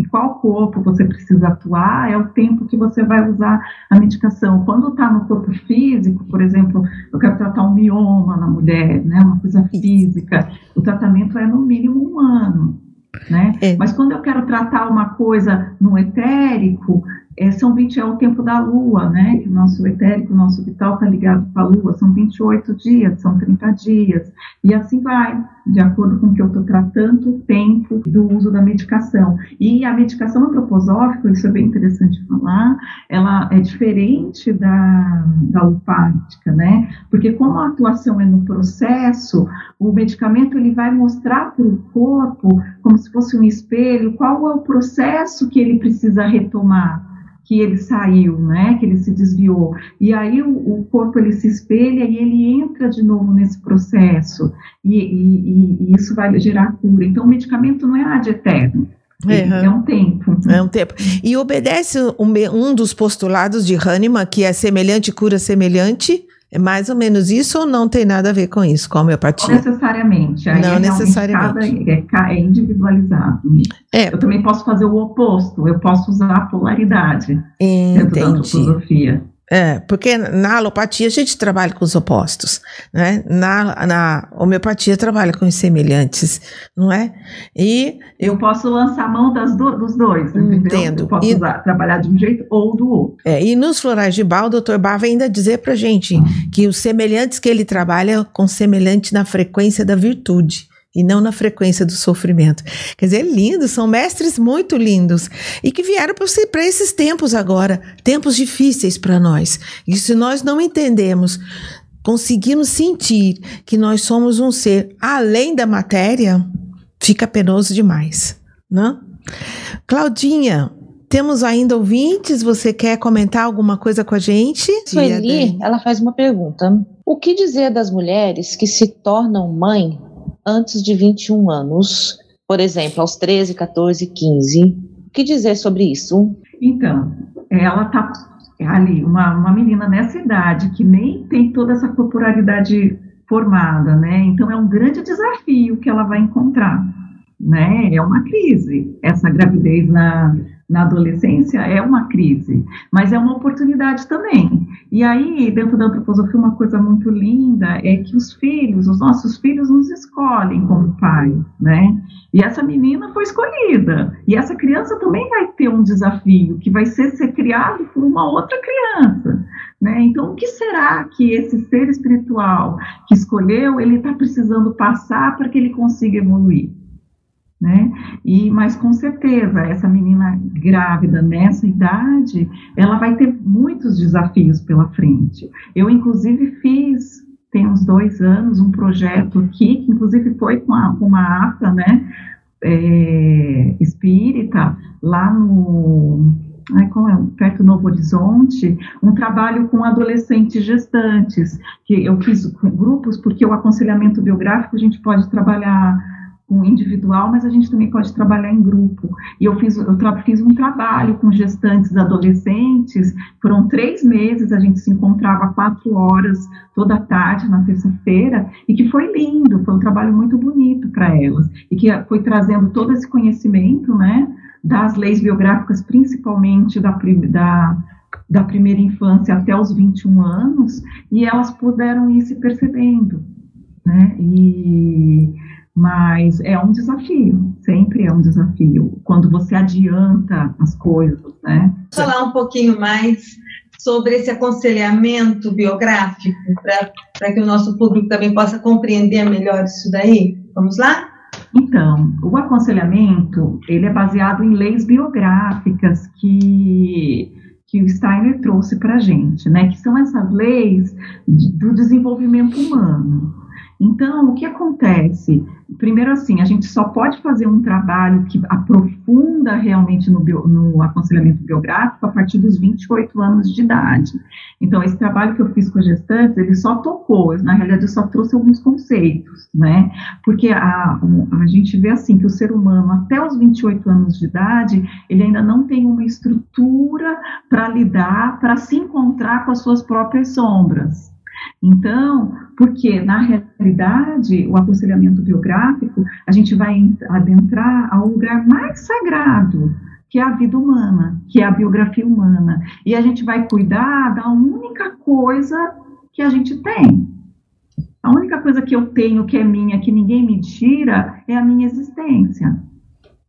D: em qual corpo você precisa atuar, é o tempo que você vai usar a medicação. Quando está no corpo físico, por exemplo, eu quero tratar um mioma na mulher, né, uma coisa física, o tratamento é no mínimo um ano. Né? É. Mas quando eu quero tratar uma coisa no etérico, é, são 20 é o tempo da lua, né? Que o nosso etérico, o nosso vital está ligado com a lua, são 28 dias, são 30 dias, e assim vai, de acordo com o que eu estou tratando, o tempo do uso da medicação. E a medicação antroposófica, isso é bem interessante falar, ela é diferente da, da alopática, né? Porque como a atuação é no processo, o medicamento ele vai mostrar para o corpo, como se fosse um espelho, qual é o processo que ele precisa retomar que ele saiu, né, que ele se desviou. E aí o, o, corpo ele se espelha e ele entra de novo nesse processo. E, e, e isso vai gerar cura. Então o medicamento não é ad eterno. É, é um tempo.
B: É um tempo. E obedece um, um dos postulados de Hahnemann, que é semelhante cura semelhante, é mais ou menos isso ou não tem nada a ver com isso, com a homeopatia?
D: Não necessariamente. Aí não é necessariamente. Cada, é, é individualizado. É. Eu também posso fazer o oposto. Eu posso usar a polaridade Entendi. dentro da antroposofia.
B: É, porque na alopatia a gente trabalha com os opostos, né? Na, na homeopatia trabalha com os semelhantes, não é?
D: E eu, eu posso lançar a mão do, dos dois, entendeu? Entendo. Eu posso e, usar, trabalhar de um jeito ou do outro.
B: É, e nos florais de Bal, o doutor Bar vem ainda dizer pra gente que os semelhantes que ele trabalha com semelhante na frequência da virtude e não na frequência do sofrimento. Quer dizer, lindos, são mestres muito lindos e que vieram para esses tempos agora, tempos difíceis para nós. E se nós não entendemos, conseguimos sentir que nós somos um ser além da matéria, fica penoso demais, não? Né? Claudinha, temos ainda ouvintes? Você quer comentar alguma coisa com a gente?
E: Sueli, ela faz uma pergunta. O que dizer das mulheres que se tornam mãe antes de 21 anos, por exemplo, aos 13, 14, 15. O que dizer sobre isso?
D: Então, ela está ali, uma, uma menina nessa idade que nem tem toda essa corporalidade formada, né? Então é um grande desafio que ela vai encontrar, né? É uma crise essa gravidez na na adolescência é uma crise, mas é uma oportunidade também. E aí, dentro da antroposofia, uma coisa muito linda é que os filhos, os nossos filhos, nos escolhem como pai, né? E essa menina foi escolhida. E essa criança também vai ter um desafio, que vai ser ser criado por uma outra criança. Né? Então, o que será que esse ser espiritual que escolheu, ele está precisando passar para que ele consiga evoluir? Né? E, mas com certeza, essa menina grávida nessa idade, ela vai ter muitos desafios pela frente. Eu, inclusive, fiz, tem uns dois anos, um projeto aqui, que inclusive foi com, a, com uma ata, né, é, espírita, lá no Ai, é? perto do Novo Horizonte, um trabalho com adolescentes gestantes, que eu fiz com grupos, porque o aconselhamento biográfico a gente pode trabalhar com individual, mas a gente também pode trabalhar em grupo. E eu fiz, eu fiz um trabalho com gestantes adolescentes, foram três meses, a gente se encontrava quatro horas toda tarde na terça-feira, e que foi lindo, foi um trabalho muito bonito para elas, e que foi trazendo todo esse conhecimento, né, das leis biográficas, principalmente da, da da primeira infância até os 21 anos, e elas puderam ir se percebendo, né? E mas é um desafio, sempre é um desafio, quando você adianta as coisas, né?
C: Falar um pouquinho mais sobre esse aconselhamento biográfico, para que o nosso público também possa compreender melhor isso daí. Vamos lá?
D: Então, o aconselhamento, ele é baseado em leis biográficas que que o Steiner trouxe para a gente, né, que são essas leis do desenvolvimento humano. Então, o que acontece? Primeiro, assim, a gente só pode fazer um trabalho que aprofunda realmente no, bio, no, aconselhamento biográfico a partir dos 28 anos de idade. Então, esse trabalho que eu fiz com as gestantes, ele só tocou, na realidade, eu só trouxe alguns conceitos, né? Porque a, a gente vê, assim, que o ser humano, até os 28 anos de idade, ele ainda não tem uma estrutura para lidar, para se encontrar com as suas próprias sombras. Então, porque na realidade, o aconselhamento biográfico, a gente vai adentrar ao lugar mais sagrado, que é a vida humana, que é a biografia humana. E a gente vai cuidar da única coisa que a gente tem. A única coisa que eu tenho, que é minha, que ninguém me tira, é a minha existência,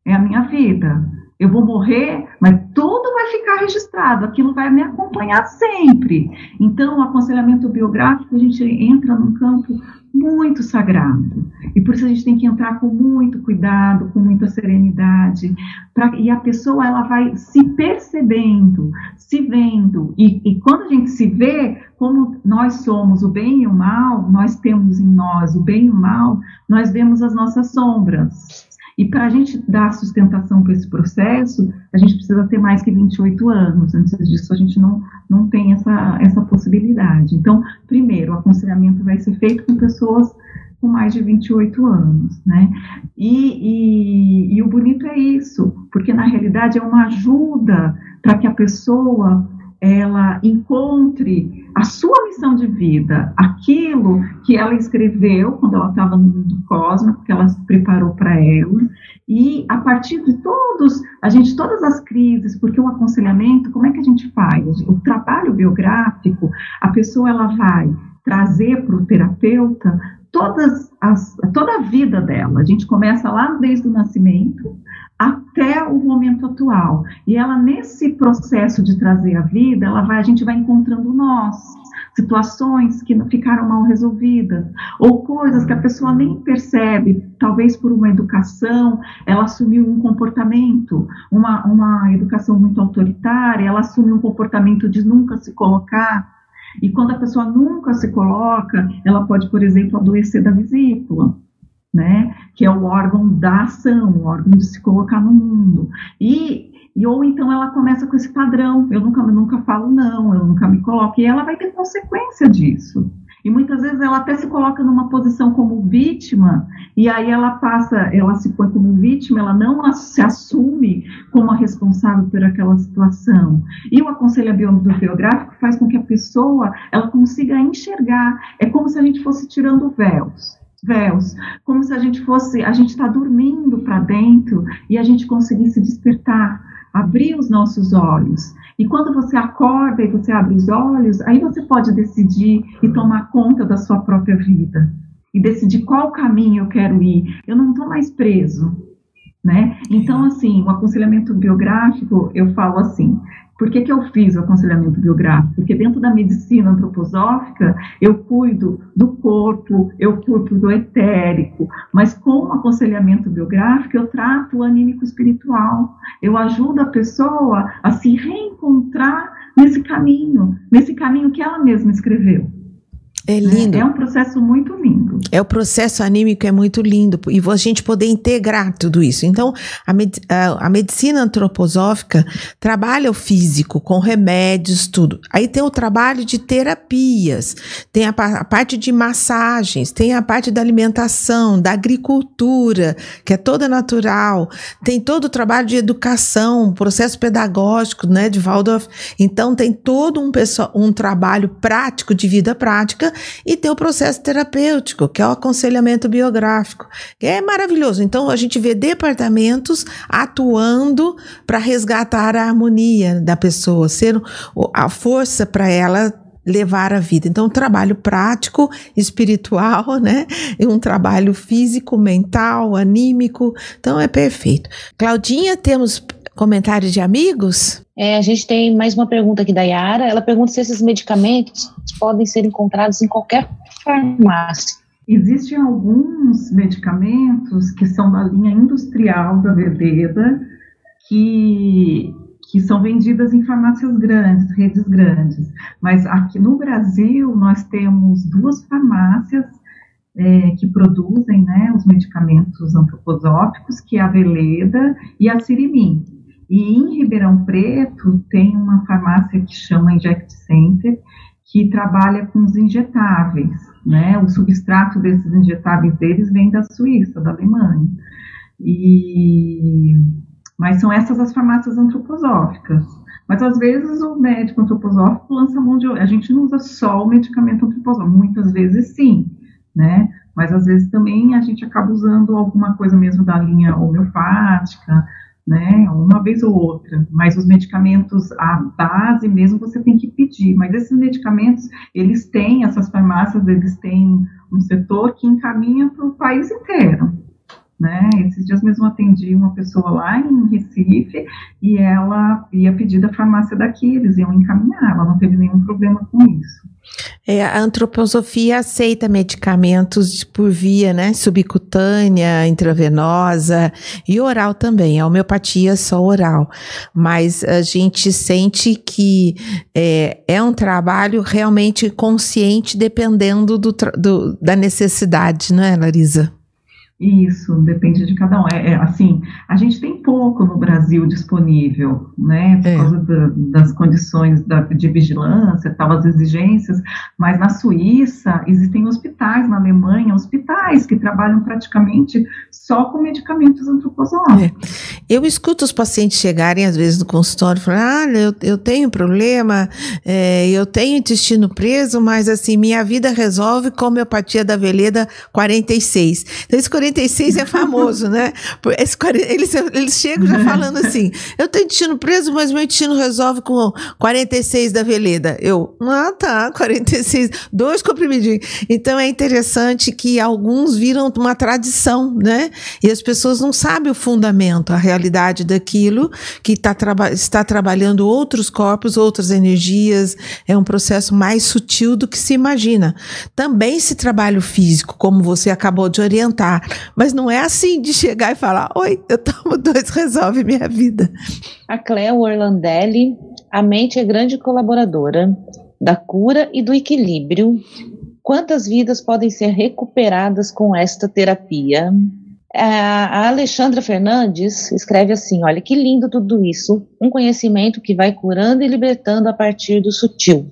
D: é a minha vida eu vou morrer, mas tudo vai ficar registrado, aquilo vai me acompanhar sempre. Então, o aconselhamento biográfico, a gente entra num campo muito sagrado. E por isso a gente tem que entrar com muito cuidado, com muita serenidade. Pra, e a pessoa ela vai se percebendo, se vendo. E, e quando a gente se vê, como nós somos o bem e o mal, nós temos em nós o bem e o mal, nós vemos as nossas sombras. E para a gente dar sustentação para esse processo, a gente precisa ter mais que 28 anos. Antes disso, a gente não, não tem essa, essa possibilidade. Então, primeiro, o aconselhamento vai ser feito com pessoas com mais de 28 anos, né? E, e, e o bonito é isso, porque na realidade é uma ajuda para que a pessoa ela encontre a sua missão de vida, aquilo que ela escreveu quando ela estava no mundo cósmico, que ela se preparou para ela, e a partir de todos, a gente, todas as crises, porque o aconselhamento, como é que a gente faz? O trabalho biográfico, a pessoa ela vai trazer para o terapeuta todas as, toda a vida dela. A gente começa lá desde o nascimento até o momento atual. E ela, nesse processo de trazer a vida, ela vai, a gente vai encontrando nós, situações que ficaram mal resolvidas, ou coisas que a pessoa nem percebe, talvez por uma educação, ela assumiu um comportamento, uma, uma educação muito autoritária, ela assume um comportamento de nunca se colocar. E quando a pessoa nunca se coloca, ela pode, por exemplo, adoecer da vesícula né? Que é o órgão da ação, o órgão de se colocar no mundo. E, e ou então ela começa com esse padrão, eu nunca, nunca falo não, eu nunca me coloco, e ela vai ter consequência disso. E muitas vezes ela até se coloca numa posição como vítima, e aí ela passa, ela se põe como vítima, ela não se assume como a responsável por aquela situação. E o aconselhamento biográfico faz com que a pessoa ela consiga enxergar, é como se a gente fosse tirando véus véus, como se a gente fosse, a gente está dormindo para dentro e a gente conseguisse despertar, abrir os nossos olhos. E quando você acorda e você abre os olhos, aí você pode decidir e tomar conta da sua própria vida e decidir qual caminho eu quero ir. Eu não estou mais preso, né? Então, assim, o aconselhamento biográfico, eu falo assim, por que, que eu fiz o aconselhamento biográfico? Porque dentro da medicina antroposófica, eu cuido do corpo, eu cuido do etérico, mas com o aconselhamento biográfico, eu trato o anímico espiritual. Eu ajudo a pessoa a se reencontrar nesse caminho, nesse caminho que ela mesma escreveu.
B: É lindo.
D: É um processo muito lindo.
B: É o processo anímico é muito lindo e a gente poder integrar tudo isso. Então, a, med a, a, medicina antroposófica trabalha o físico com remédios, tudo. Aí tem o trabalho de terapias, tem a, a parte de massagens, tem a parte da alimentação, da agricultura, que é toda natural, tem todo o trabalho de educação, processo pedagógico, né, de Waldorf. Então, tem todo um, um trabalho prático de vida prática e tem o processo terapêutico, que é o aconselhamento biográfico, é maravilhoso. Então a gente vê departamentos atuando para resgatar a harmonia da pessoa, ser a força para ela levar a vida. Então, um trabalho prático, espiritual, né? E um trabalho físico, mental, anímico. Então, é perfeito. Claudinha, temos comentários de amigos?
E: É, a gente tem mais uma pergunta aqui da Yara. Ela pergunta se esses medicamentos podem ser encontrados em qualquer farmácia.
D: Existem alguns medicamentos que são da linha industrial da Vededa, que, que são vendidas em farmácias grandes, redes grandes. Mas aqui no Brasil, nós temos duas farmácias é, que produzem né, os medicamentos antroposóficos, que é a Veleda e a Sirimim. E em Ribeirão Preto tem uma farmácia que chama Inject Center, que trabalha com os injetáveis, né? O substrato desses injetáveis deles vem da Suíça, da Alemanha. E mas são essas as farmácias antroposóficas. Mas às vezes o médico antroposófico lança mão de a gente não usa só o medicamento antroposófico, muitas vezes sim, né? Mas às vezes também a gente acaba usando alguma coisa mesmo da linha homeopática, né? Uma vez ou outra, mas os medicamentos, a base mesmo você tem que pedir. Mas esses medicamentos, eles têm, essas farmácias, eles têm um setor que encaminha para o país inteiro. Né? Esses dias mesmo atendi uma pessoa lá em Recife e ela ia pedir da farmácia daqui, eles iam encaminhar, ela não teve nenhum problema com isso.
B: É, a antroposofia aceita medicamentos por via né, subcutânea, intravenosa e oral também. A homeopatia só oral. Mas a gente sente que é, é um trabalho realmente consciente dependendo do, do, da necessidade, não é, Larisa?
D: Isso, depende de cada um. É, é, assim, a gente tem pouco no Brasil disponível, né, por é. causa da, das condições da, de vigilância, tal, as exigências, mas na Suíça existem hospitais, na Alemanha, hospitais que trabalham praticamente só com medicamentos antroposóficos.
B: É. Eu escuto os pacientes chegarem, às vezes, no consultório e falar, ah, eu, eu tenho problema, é, eu tenho intestino preso, mas assim, minha vida resolve com homeopatia da Veleda 46. Então, esse 46 46 é famoso, né? Esse, eles, eles chegam já falando assim: eu tenho intestino preso, mas meu intestino resolve com 46 da Veleda. Eu, ah, tá, 46, dois comprimidinhos. Então é interessante que alguns viram uma tradição, né? E as pessoas não sabem o fundamento, a realidade daquilo que tá traba está trabalhando outros corpos, outras energias. É um processo mais sutil do que se imagina. Também se trabalha o físico, como você acabou de orientar. Mas não é assim de chegar e falar: Oi, eu tomo dois, resolve minha vida.
E: A Cleo Orlandelli, a mente é grande colaboradora da cura e do equilíbrio. Quantas vidas podem ser recuperadas com esta terapia? A Alexandra Fernandes escreve assim: Olha que lindo tudo isso, um conhecimento que vai curando e libertando a partir do sutil.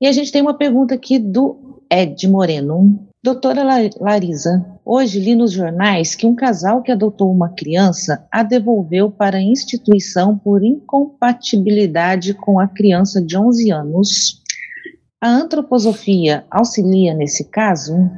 E: E a gente tem uma pergunta aqui do Ed Moreno. Doutora Larisa, hoje li nos jornais que um casal que adotou uma criança a devolveu para a instituição por incompatibilidade com a criança de 11 anos. A antroposofia auxilia nesse caso?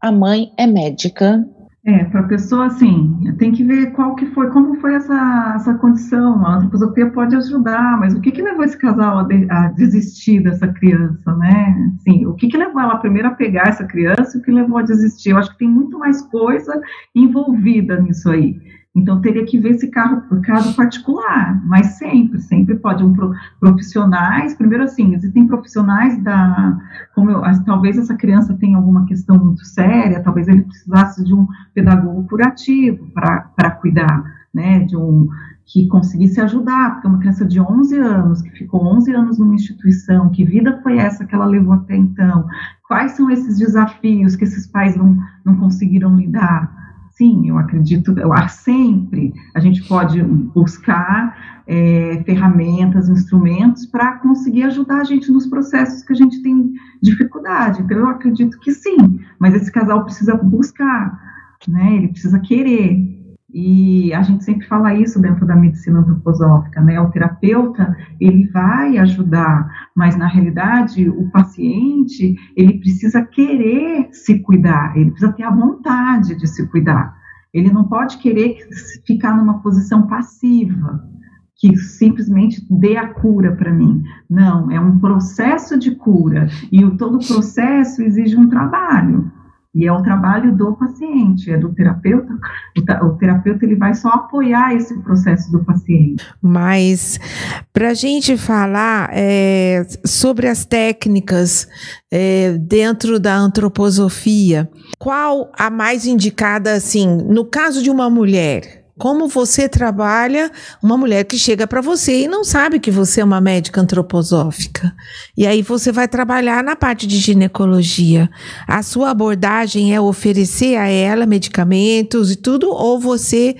E: A mãe é médica
D: é, para a pessoa, assim, tem que ver qual que foi, como foi essa, essa condição. A antroposofia pode ajudar, mas o que, que levou esse casal a, de, a desistir dessa criança, né? Assim, o que, que levou ela primeiro a pegar essa criança o que levou a desistir? Eu acho que tem muito mais coisa envolvida nisso aí. Então teria que ver esse carro por caso particular, mas sempre, sempre pode um pro, profissionais. Primeiro assim, existem profissionais da, como eu, talvez essa criança tenha alguma questão muito séria, talvez ele precisasse de um pedagogo curativo para cuidar, né, de um que conseguisse ajudar, porque uma criança de 11 anos, que ficou 11 anos numa instituição, que vida foi essa que ela levou até então? Quais são esses desafios que esses pais não, não conseguiram lidar? Sim, eu acredito, eu, sempre a gente pode buscar é, ferramentas, instrumentos para conseguir ajudar a gente nos processos que a gente tem dificuldade. Então, eu acredito que sim, mas esse casal precisa buscar, né? Ele precisa querer, e a gente sempre fala isso dentro da medicina antroposófica, né? O terapeuta, ele vai ajudar, mas na realidade o paciente, ele precisa querer se cuidar, ele precisa ter a vontade de se cuidar. Ele não pode querer ficar numa posição passiva, que simplesmente dê a cura para mim. Não, é um processo de cura e o, todo processo exige um trabalho. E é o trabalho do paciente, é do terapeuta. O, terapeuta ele vai só apoiar esse processo do paciente.
B: Mas para a gente falar é, sobre as técnicas é, dentro da antroposofia, qual a mais indicada assim, no caso de uma mulher? Como você trabalha uma mulher que chega para você e não sabe que você é uma médica antroposófica. E aí você vai trabalhar na parte de ginecologia. A sua abordagem é oferecer a ela medicamentos e tudo, ou você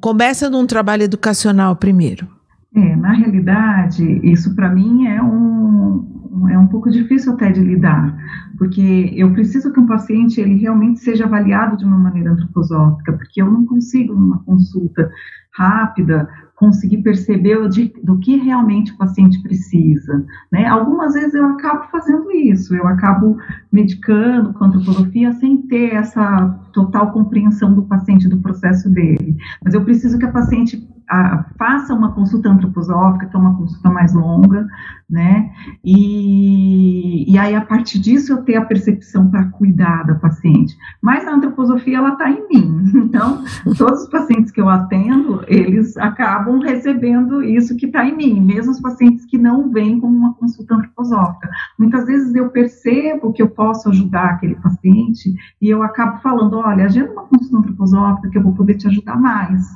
B: começa num trabalho educacional primeiro?
D: É, na realidade, isso para mim é um, é um pouco difícil até de lidar, porque eu preciso que um paciente ele realmente seja avaliado de uma maneira antroposófica, porque eu não consigo numa consulta rápida conseguir perceber de, do que realmente o paciente precisa, né? Algumas vezes eu acabo fazendo isso, eu acabo medicando com antroposofia sem ter essa total compreensão do paciente, do processo dele, mas eu preciso que a paciente a, faça uma consulta antroposófica, que é uma consulta mais longa, né? E, e aí, a partir disso, eu ter a percepção para cuidar da paciente. Mas a antroposofia, ela está em mim. Então, todos os pacientes que eu atendo, eles acabam recebendo isso que está em mim, mesmo os pacientes que não vêm com uma consulta antroposófica. Muitas vezes eu percebo que eu posso ajudar aquele paciente e eu acabo falando, olha, agenda uma consulta antroposófica que eu vou poder te ajudar mais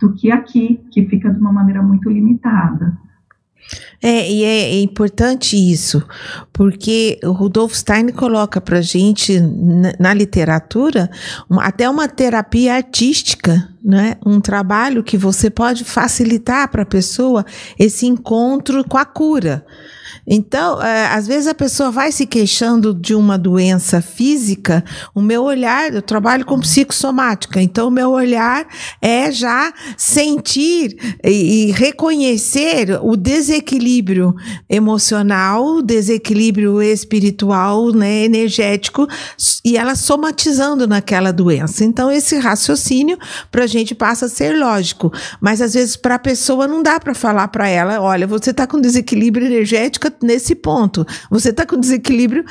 D: do que aqui, que fica de uma maneira muito limitada.
B: É, e é, é, importante isso, porque o Rudolf Stein coloca para gente na, na literatura uma, até uma terapia artística, né? um trabalho que você pode facilitar para a pessoa esse encontro com a cura. Então, é, às vezes a pessoa vai se queixando de uma doença física. O meu olhar, eu trabalho com psicossomática, então o meu olhar é já sentir e, e reconhecer o desequilíbrio emocional, o desequilíbrio espiritual, né, energético, e ela somatizando naquela doença. Então, esse raciocínio para a gente passa a ser lógico, mas às vezes para a pessoa não dá para falar para ela: olha, você está com desequilíbrio energético nesse ponto. Você está com desequilíbrio.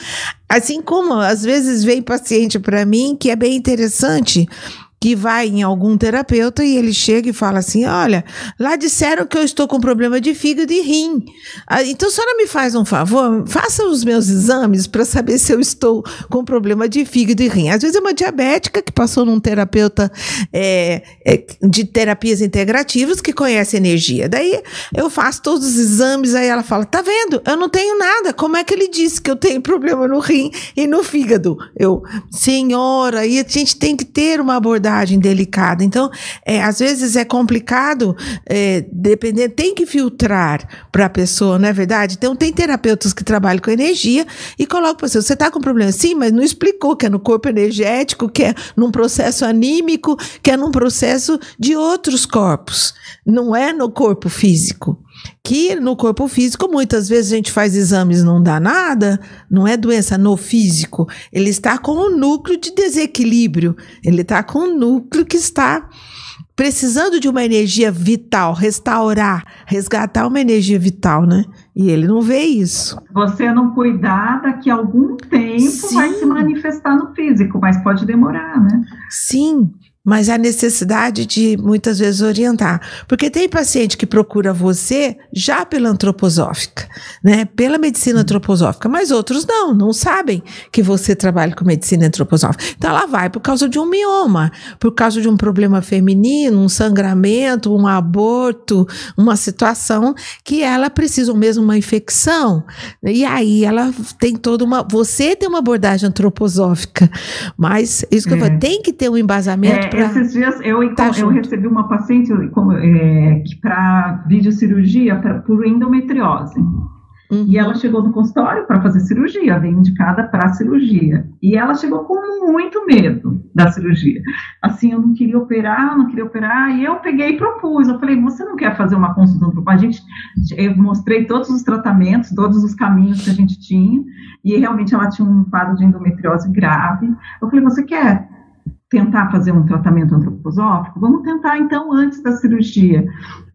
B: Assim como às vezes vem paciente para mim que é bem interessante que vai em algum terapeuta e ele chega e fala assim: Olha, lá disseram que eu estou com problema de fígado e rim. Ah, então, a senhora me faz um favor, faça os meus exames para saber se eu estou com problema de fígado e rim. Às vezes é uma diabética que passou num terapeuta é, é, de terapias integrativas que conhece energia. Daí eu faço todos os exames, aí ela fala: Tá vendo? Eu não tenho nada. Como é que ele disse que eu tenho problema no rim e no fígado? Eu, senhora, e a gente tem que ter uma abordagem delicada. Então, é, às vezes é complicado, é, depender, tem que filtrar para a pessoa, não é verdade? Então, tem terapeutas que trabalham com energia e colocam para você, você está com problema? Sim, mas não explicou que é no corpo energético, que é num processo anímico, que é num processo de outros corpos, não é no corpo físico que no corpo físico muitas vezes a gente faz exames não dá nada, não é doença no físico, ele está com um núcleo de desequilíbrio, ele está com um núcleo que está precisando de uma energia vital, restaurar, resgatar uma energia vital, né? E ele não vê isso.
D: Você não cuidar, daqui a algum tempo Sim. vai se manifestar no físico, mas pode demorar, né?
B: Sim. Mas a necessidade de muitas vezes orientar. Porque tem paciente que procura você já pela antroposófica, né? Pela medicina antroposófica, mas outros não, não sabem que você trabalha com medicina antroposófica. Então ela vai por causa de um mioma, por causa de um problema feminino, um sangramento, um aborto, uma situação que ela precisa, ou mesmo uma infecção. E aí ela tem toda uma. Você tem uma abordagem antroposófica, mas isso que é. eu falo, tem que ter um embasamento é, para.
D: Esses dias eu, tá eu recebi uma paciente é, para videocirurgia pra, por endometriose. Uhum. E ela chegou no consultório para fazer cirurgia, veio indicada para cirurgia. E ela chegou com muito medo da cirurgia. Assim, eu não queria operar, não queria operar. E eu peguei e propus. Eu falei, você não quer fazer uma consulta A gente, eu mostrei todos os tratamentos, todos os caminhos que a gente tinha. E realmente ela tinha um quadro de endometriose grave. Eu falei, você quer tentar fazer um tratamento antroposófico? Vamos tentar então antes da cirurgia.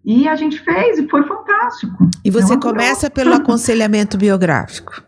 D: E a gente fez e foi fantástico.
B: E você começa pelo aconselhamento biográfico?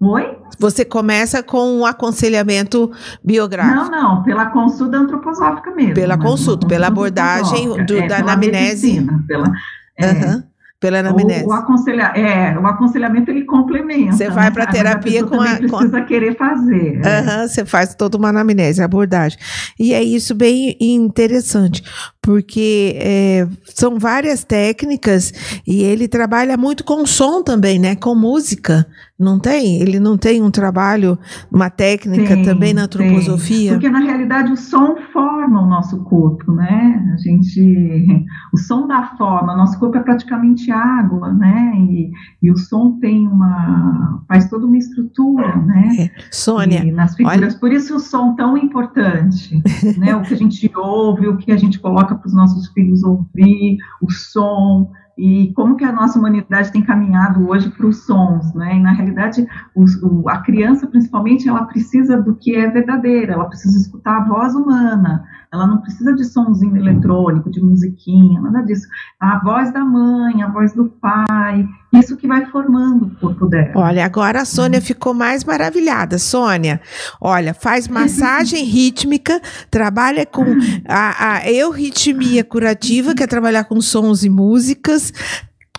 D: Oi?
B: Você começa com um aconselhamento biográfico?
D: Não, não, pela consulta antroposófica mesmo.
B: Pela consulta, pela abordagem do, é, da anamnese. Medicina, pela, é, uhum pela anamnese.
D: O, o, aconselha, é, o aconselhamento ele complementa.
B: Você vai para
D: né?
B: terapia a com a.
D: precisa com... querer fazer.
B: É. Uhum, você faz toda uma anamnese, abordagem. E é isso bem interessante, porque é, são várias técnicas e ele trabalha muito com som também, né? Com música. Não tem? Ele não tem um trabalho, uma técnica tem, também na antroposofia?
D: Tem. Porque na realidade o som forma o nosso corpo, né? A gente, o som dá forma, nosso corpo é praticamente água, né? E, e o som tem uma, faz toda uma estrutura, né? É.
B: Sônia,
D: e nas figuras, olha... por isso o som tão importante, né? O que a gente ouve, o que a gente coloca para os nossos filhos ouvir, o som e como que a nossa humanidade tem caminhado hoje para os sons, né? E na realidade, os, o, a criança, principalmente, ela precisa do que é verdadeiro, ela precisa escutar a voz humana, ela não precisa de somzinho eletrônico, de musiquinha, nada disso. A voz da mãe, a voz do pai, isso que vai formando o corpo dela.
B: Olha, agora a Sônia ficou mais maravilhada. Sônia, olha, faz massagem rítmica, trabalha com a, a euritmia curativa, que é trabalhar com sons e músicas,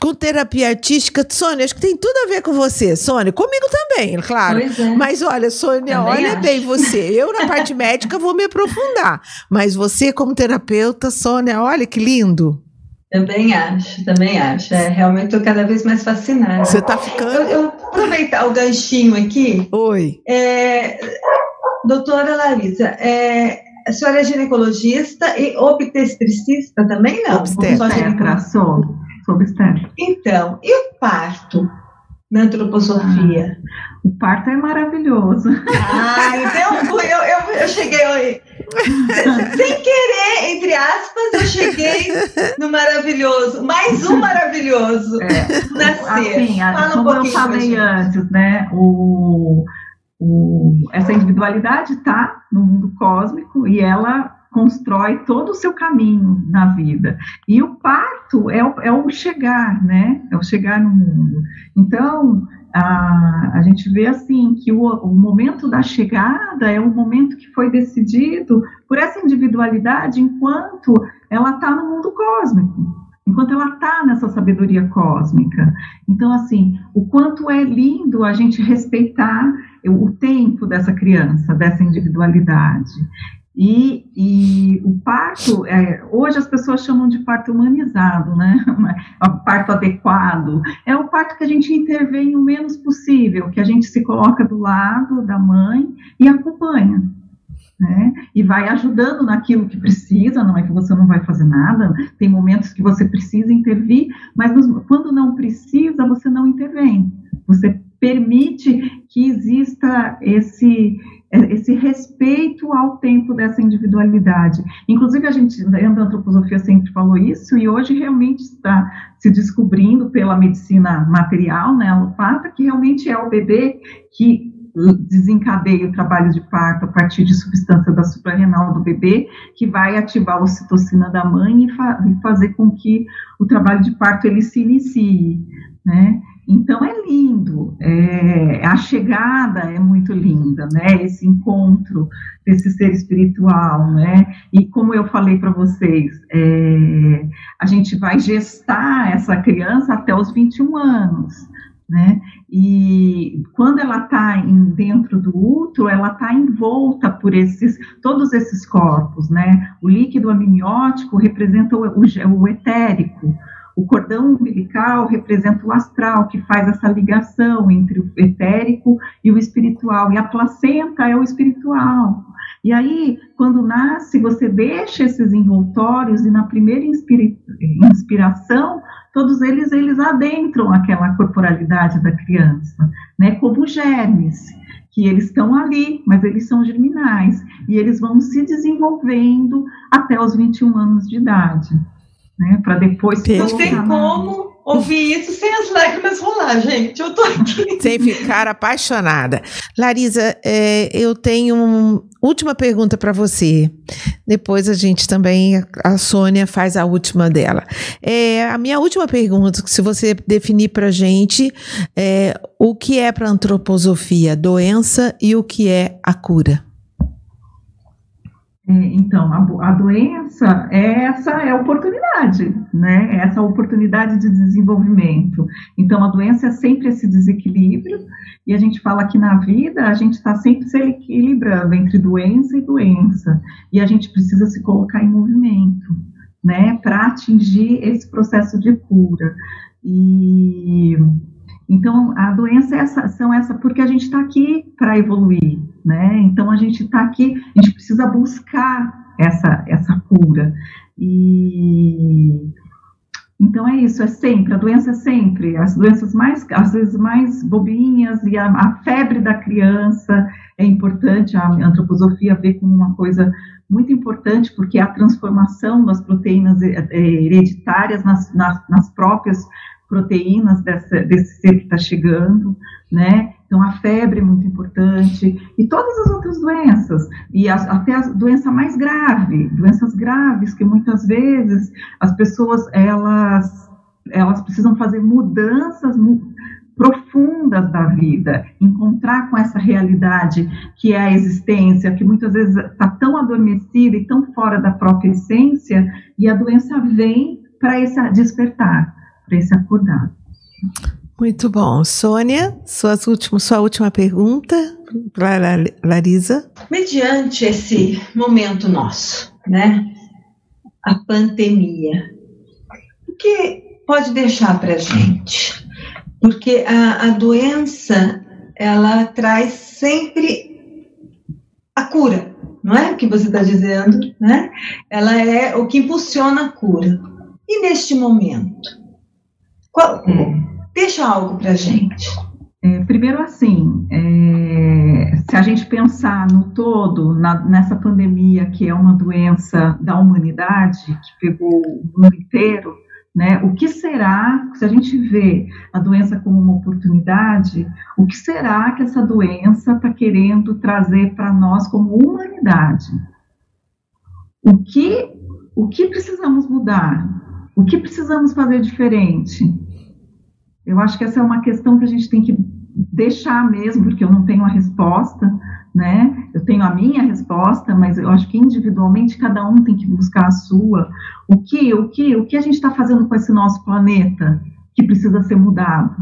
B: com terapia artística. Sônia, acho que tem tudo a ver com você, Sônia. Comigo também, claro. É. Mas olha, Sônia, também olha acho. bem você. Eu, na parte médica, vou me aprofundar. Mas você, como terapeuta, Sônia, olha que lindo.
C: Também acho, também acho. É, realmente estou cada vez mais fascinada.
B: Você está ficando. Eu,
C: eu aproveitar o ganchinho aqui.
B: Oi.
C: É, doutora Larissa, é, a senhora é ginecologista e obstetricista também, não?
D: Obstetra, sou. Sou obstetra.
C: Então, e o parto? na antroposofia.
D: Ah, o parto é maravilhoso.
C: Ah, então eu, eu, eu cheguei sem querer, entre aspas, eu cheguei no maravilhoso. Mais um maravilhoso. É. Nascer.
D: Assim, Fala como um eu falei antes, né? O, o, essa individualidade está no mundo cósmico e ela constrói todo o seu caminho na vida. E o parto é o, é o chegar, né? É o chegar no mundo. Então, a, a gente vê assim que o, o momento da chegada é o momento que foi decidido por essa individualidade enquanto ela está no mundo cósmico enquanto ela está nessa sabedoria cósmica. Então, assim, o quanto é lindo a gente respeitar o tempo dessa criança, dessa individualidade. E, e o parto, é, hoje as pessoas chamam de parto humanizado, né? O parto adequado. É o parto que a gente intervém o menos possível, que a gente se coloca do lado da mãe e acompanha. Né? E vai ajudando naquilo que precisa, não é que você não vai fazer nada, tem momentos que você precisa intervir, mas quando não precisa, você não intervém. Você permite que exista esse, esse respeito ao tempo dessa individualidade. Inclusive, a gente, dentro da antroposofia, sempre falou isso, e hoje realmente está se descobrindo pela medicina material, né, alopata, que realmente é o bebê que desencadeia o trabalho de parto a partir de substância da suprarrenal do bebê, que vai ativar a ocitocina da mãe e, fa e fazer com que o trabalho de parto ele se inicie, né? Então é lindo é, a chegada é muito linda, né? Esse encontro desse ser espiritual, né? E como eu falei para vocês, é, a gente vai gestar essa criança até os 21 anos, né? E quando ela está dentro do útero, ela está envolta por esses, todos esses corpos, né? O líquido amniótico representa o, o, o etérico, o cordão umbilical representa o astral, que faz essa ligação entre o etérico e o espiritual, e a placenta é o espiritual. E aí, quando nasce, você deixa esses envoltórios e na primeira inspiração, todos eles eles adentram aquela corporalidade da criança, né? Como germes que eles estão ali, mas eles são germinais e eles vão se desenvolvendo até os 21 anos de idade né? Para depois
C: Não tem como ouvir isso sem as lágrimas rolar, gente. Eu tô aqui.
B: Sem ficar apaixonada. Larisa, é, eu tenho uma última pergunta para você. Depois a gente também, a Sônia faz a última dela. É, a minha última pergunta, se você definir para gente é, o que é para antroposofia doença e o que é a cura.
D: É, então, a, a, doença é essa é a oportunidade, né? É essa oportunidade de desenvolvimento. Então, a doença é sempre esse desequilíbrio, e a gente fala que na vida a gente está sempre se equilibrando entre doença e doença, e a gente precisa se colocar em movimento, né? Para atingir esse processo de cura. E então, a doença é essa, são essa, porque a gente está aqui para evoluir, né? Então, a gente está aqui, a gente precisa buscar essa, essa cura. E então é isso, é sempre, a doença é sempre, as doenças mais, às vezes mais bobinhas, e a, a febre da criança é importante, a antroposofia vê como uma coisa muito importante, porque é a transformação das proteínas eh, eh, hereditárias nas, nas, nas próprias proteínas dessa, desse ser que está chegando, né? Então, a febre é muito importante, e todas as outras doenças, e as, até a doença mais grave, doenças graves, que muitas vezes as pessoas, elas, elas precisam fazer mudanças profundas da vida, encontrar com essa realidade que é a existência, que muitas vezes está tão adormecida e tão fora da própria essência, e a doença vem para esse despertar para esse acordado.
B: Muito bom. Sônia, suas últimas, sua última pergunta para Larisa.
C: Mediante esse momento nosso, né? A pandemia. O que pode deixar para a gente? Porque a, a doença, ela traz sempre a cura, não é? O que você está dizendo, né? Ela é o que impulsiona a cura. E neste momento, qual, deixa algo para gente.
D: É, primeiro, assim, é, se a gente pensar no todo, na, nessa pandemia que é uma doença da humanidade, que pegou o mundo inteiro, né, o que será, se a gente vê a doença como uma oportunidade, o que será que essa doença está querendo trazer para nós como humanidade? O que, o que precisamos mudar? O que precisamos fazer diferente? Eu acho que essa é uma questão que a gente tem que deixar mesmo, porque eu não tenho a resposta, né? Eu tenho a minha resposta, mas eu acho que individualmente cada um tem que buscar a sua. O que, o que, o que a gente está fazendo com esse nosso planeta que precisa ser mudado?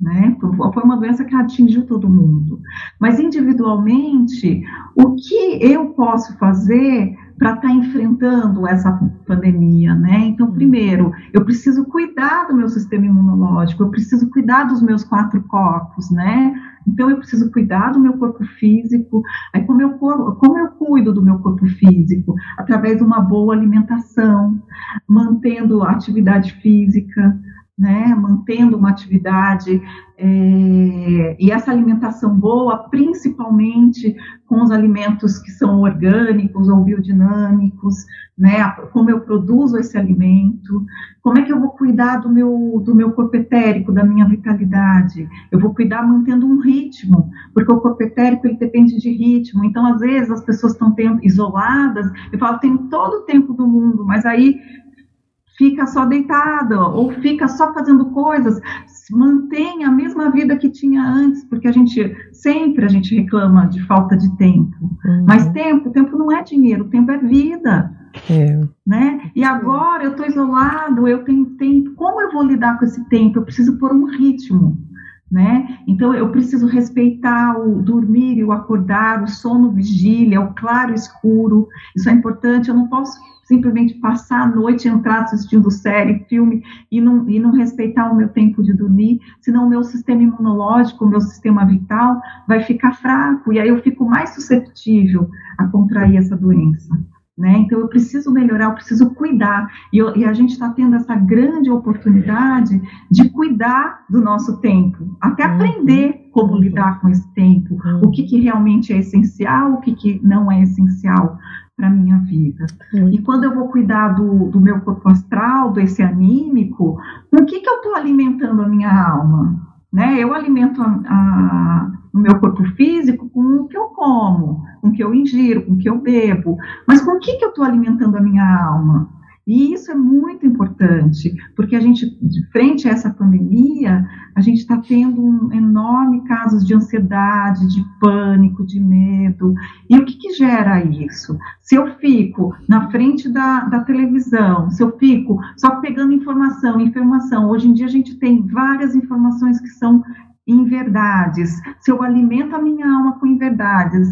D: Né? Foi uma doença que atingiu todo mundo. Mas individualmente, o que eu posso fazer para estar tá enfrentando essa pandemia, né? Então, uhum. primeiro, eu preciso cuidar do meu sistema imunológico, eu preciso cuidar dos meus quatro corpos, né? Então, eu preciso cuidar do meu corpo físico. Aí, como eu, como eu cuido do meu corpo físico? Através de uma boa alimentação, mantendo a atividade física, né, mantendo uma atividade é, e essa alimentação boa, principalmente com os alimentos que são orgânicos ou biodinâmicos, né, como eu produzo esse alimento, como é que eu vou cuidar do meu, do meu corpo etérico, da minha vitalidade, eu vou cuidar mantendo um ritmo, porque o corpo etérico ele depende de ritmo, então às vezes as pessoas estão isoladas, eu falo, tenho todo o tempo do mundo, mas aí fica só deitada ou fica só fazendo coisas, mantém a mesma vida que tinha antes, porque a gente sempre a gente reclama de falta de tempo. Uhum. Mas tempo, tempo não é dinheiro, tempo é vida. É. Né? E agora eu estou isolado, eu tenho tempo. Como eu vou lidar com esse tempo? Eu preciso pôr um ritmo. Né? Então eu preciso respeitar o dormir e o acordar, o sono vigília, o claro e escuro. Isso é importante. Eu não posso simplesmente passar a noite entrar assistindo série, filme e não, e não respeitar o meu tempo de dormir, senão o meu sistema imunológico, o meu sistema vital vai ficar fraco e aí eu fico mais susceptível a contrair essa doença. Né? Então eu preciso melhorar, eu preciso cuidar. E, eu, e a gente está tendo essa grande oportunidade de cuidar do nosso tempo, até uhum. aprender como lidar com esse tempo, o que, que realmente é essencial, o que, que não é essencial para minha vida. E quando eu vou cuidar do, do meu corpo astral, desse anímico, com o que, que eu estou alimentando a minha alma? Né? Eu alimento a, a, o meu corpo físico com o que eu como, com o que eu ingiro, com o que eu bebo. Mas com o que, que eu estou alimentando a minha alma? E isso é muito importante, porque a gente, frente a essa pandemia, a gente está tendo um enorme casos de ansiedade, de pânico, de medo. E o que, que gera isso? Se eu fico na frente da, da televisão, se eu fico só pegando informação, informação, hoje em dia a gente tem várias informações que são inverdades, se eu alimento a minha alma com inverdades,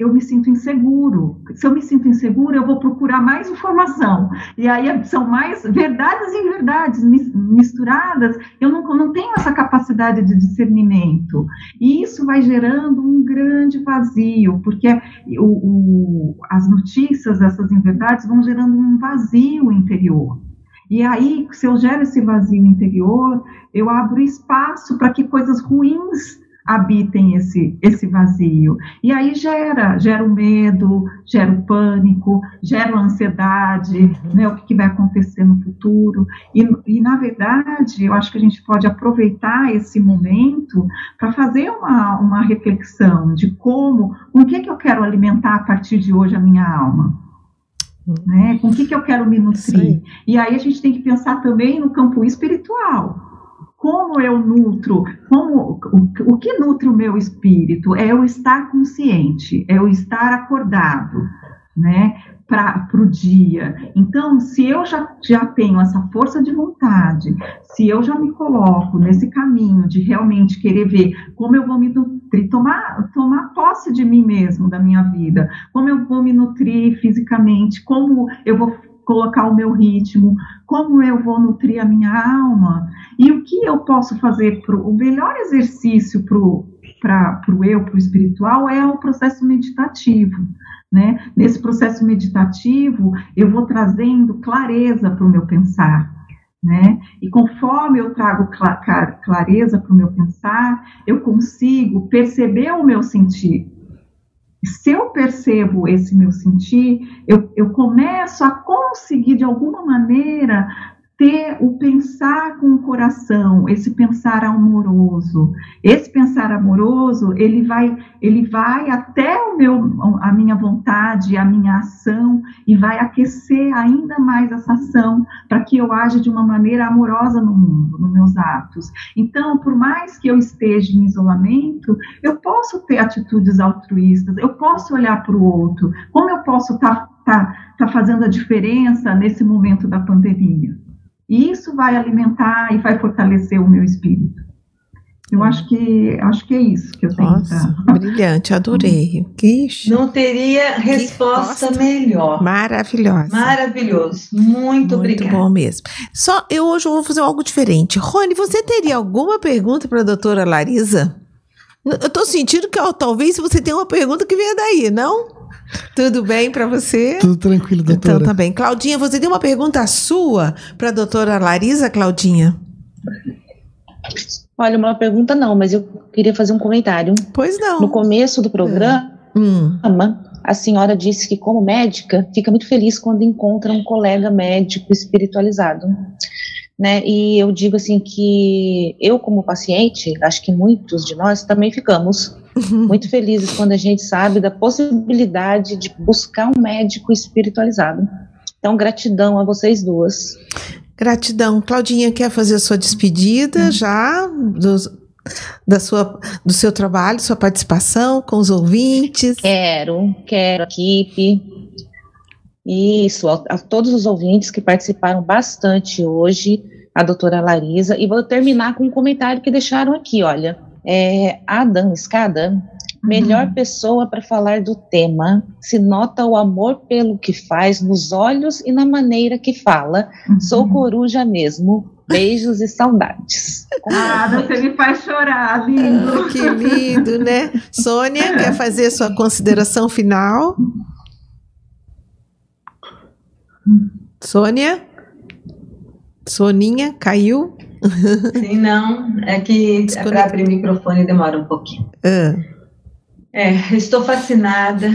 D: eu me sinto inseguro. Se eu me sinto inseguro, eu vou procurar mais informação. E aí são mais verdades e inverdades misturadas. Eu não, não tenho essa capacidade de discernimento. E isso vai gerando um grande vazio, porque o, o, as notícias, essas inverdades, vão gerando um vazio interior. E aí, se eu gero esse vazio interior, eu abro espaço para que coisas ruins habitem esse, esse vazio. E aí gera, gera o medo, gera o pânico, gera a ansiedade, uhum. né, o que, que, vai acontecer no futuro. E, e, na verdade, eu acho que a gente pode aproveitar esse momento para fazer uma, uma reflexão de como, com o que, que eu quero alimentar a partir de hoje a minha alma. Né? Com o que, que eu quero me nutrir? E aí a gente tem que pensar também no campo espiritual como eu nutro, como, o, o que nutre o meu espírito é eu estar consciente, é eu estar acordado, né, para o dia. Então, se eu já, já tenho essa força de vontade, se eu já me coloco nesse caminho de realmente querer ver como eu vou me nutrir, tomar, tomar posse de mim mesmo, da minha vida, como eu vou me nutrir fisicamente, como eu vou colocar o meu ritmo, como eu vou nutrir a minha alma e o que eu posso fazer. Pro, o melhor exercício para o eu, para o espiritual, é o processo meditativo. Né? Nesse processo meditativo, eu vou trazendo clareza para o meu pensar. Né? E conforme eu trago clareza para o meu pensar, eu consigo perceber o meu sentir se eu percebo esse meu sentir, eu, eu começo a conseguir, de alguma maneira, ter o pensar com o coração, esse pensar amoroso. Esse pensar amoroso, ele vai, ele vai até o meu, a minha vontade, a minha ação e vai aquecer ainda mais essa ação para que eu haja de uma maneira amorosa no mundo, nos meus atos. Então, por mais que eu esteja em isolamento, eu posso ter atitudes altruístas, eu posso olhar para o outro. Como eu posso estar tá, tá, tá fazendo a diferença nesse momento da pandemia? E isso vai alimentar e vai fortalecer o meu espírito. Eu acho que acho que é isso que eu tenho.
B: Nossa, pra... brilhante, adorei. Que
C: Não teria resposta, resposta melhor.
B: Maravilhosa.
C: Maravilhoso. Muito, Muito obrigada.
B: Muito bom mesmo. Só eu hoje vou fazer algo diferente. Rony, você teria alguma pergunta para a doutora Larisa? Eu estou sentindo que ó, talvez você tenha uma pergunta que venha daí, não? Tudo bem para você?
F: Tudo tranquilo, doutora.
B: Então tá bem. Claudinha, você tem uma pergunta sua para a doutora Larisa, Claudinha?
E: Olha, uma pergunta não, mas eu queria fazer um comentário.
B: Pois não.
E: No começo do programa, é. hum. a senhora disse que, como médica, fica muito feliz quando encontra um colega médico espiritualizado. Né? E eu digo assim que eu, como paciente, acho que muitos de nós também ficamos muito felizes quando a gente sabe da possibilidade de buscar um médico espiritualizado. Então, gratidão a vocês duas.
B: Gratidão. Claudinha quer fazer a sua despedida já do, da sua, do seu trabalho, sua participação com os ouvintes?
E: Quero, quero, equipe. Isso, a, a todos os ouvintes que participaram bastante hoje, a doutora Larisa, e vou terminar com um comentário que deixaram aqui, olha. É, a Dan Escada Melhor uhum. pessoa para falar do tema. Se nota o amor pelo que faz nos olhos e na maneira que fala. Uhum. Sou coruja mesmo. Beijos e saudades.
D: Ah, você me faz chorar, lindo.
B: Ah, que lindo, né? Sônia, quer fazer sua consideração final? Sônia? Soninha, caiu?
C: Sim, não. É que para abrir o microfone demora um pouquinho. Ah. É, estou fascinada,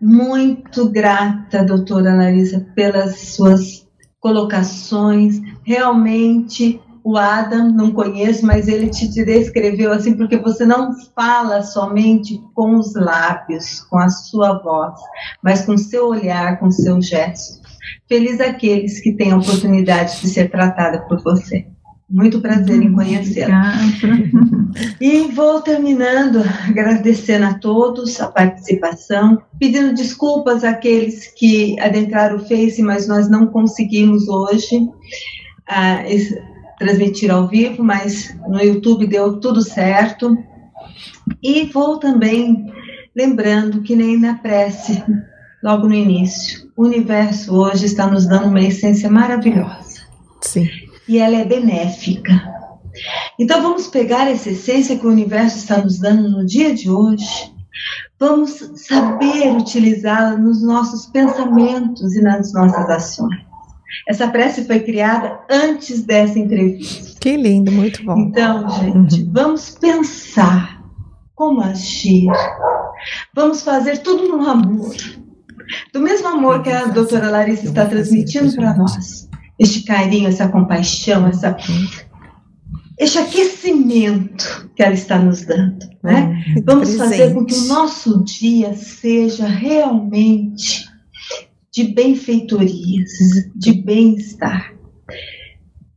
C: muito grata, doutora Larissa, pelas suas colocações. Realmente, o Adam, não conheço, mas ele te descreveu assim, porque você não fala somente com os lábios, com a sua voz, mas com seu olhar, com seu gesto. Feliz aqueles que têm a oportunidade de ser tratada por você. Muito prazer em conhecê-la. E vou terminando agradecendo a todos a participação, pedindo desculpas àqueles que adentraram o Face, mas nós não conseguimos hoje ah, transmitir ao vivo, mas no YouTube deu tudo certo. E vou também lembrando que nem na prece, logo no início, o universo hoje está nos dando uma essência maravilhosa.
B: Sim
C: e ela é benéfica. Então vamos pegar essa essência que o universo está nos dando no dia de hoje, vamos saber utilizá-la nos nossos pensamentos e nas nossas ações. Essa prece foi criada antes dessa entrevista.
B: Que lindo, muito bom.
C: Então, gente, uhum. vamos pensar como agir. Vamos fazer tudo no amor. Do mesmo amor que a doutora Larissa está transmitindo para nós este carinho, essa compaixão, essa, este aquecimento que ela está nos dando. Né? Hum, Vamos presente. fazer com que o nosso dia seja realmente de benfeitorias, de bem-estar.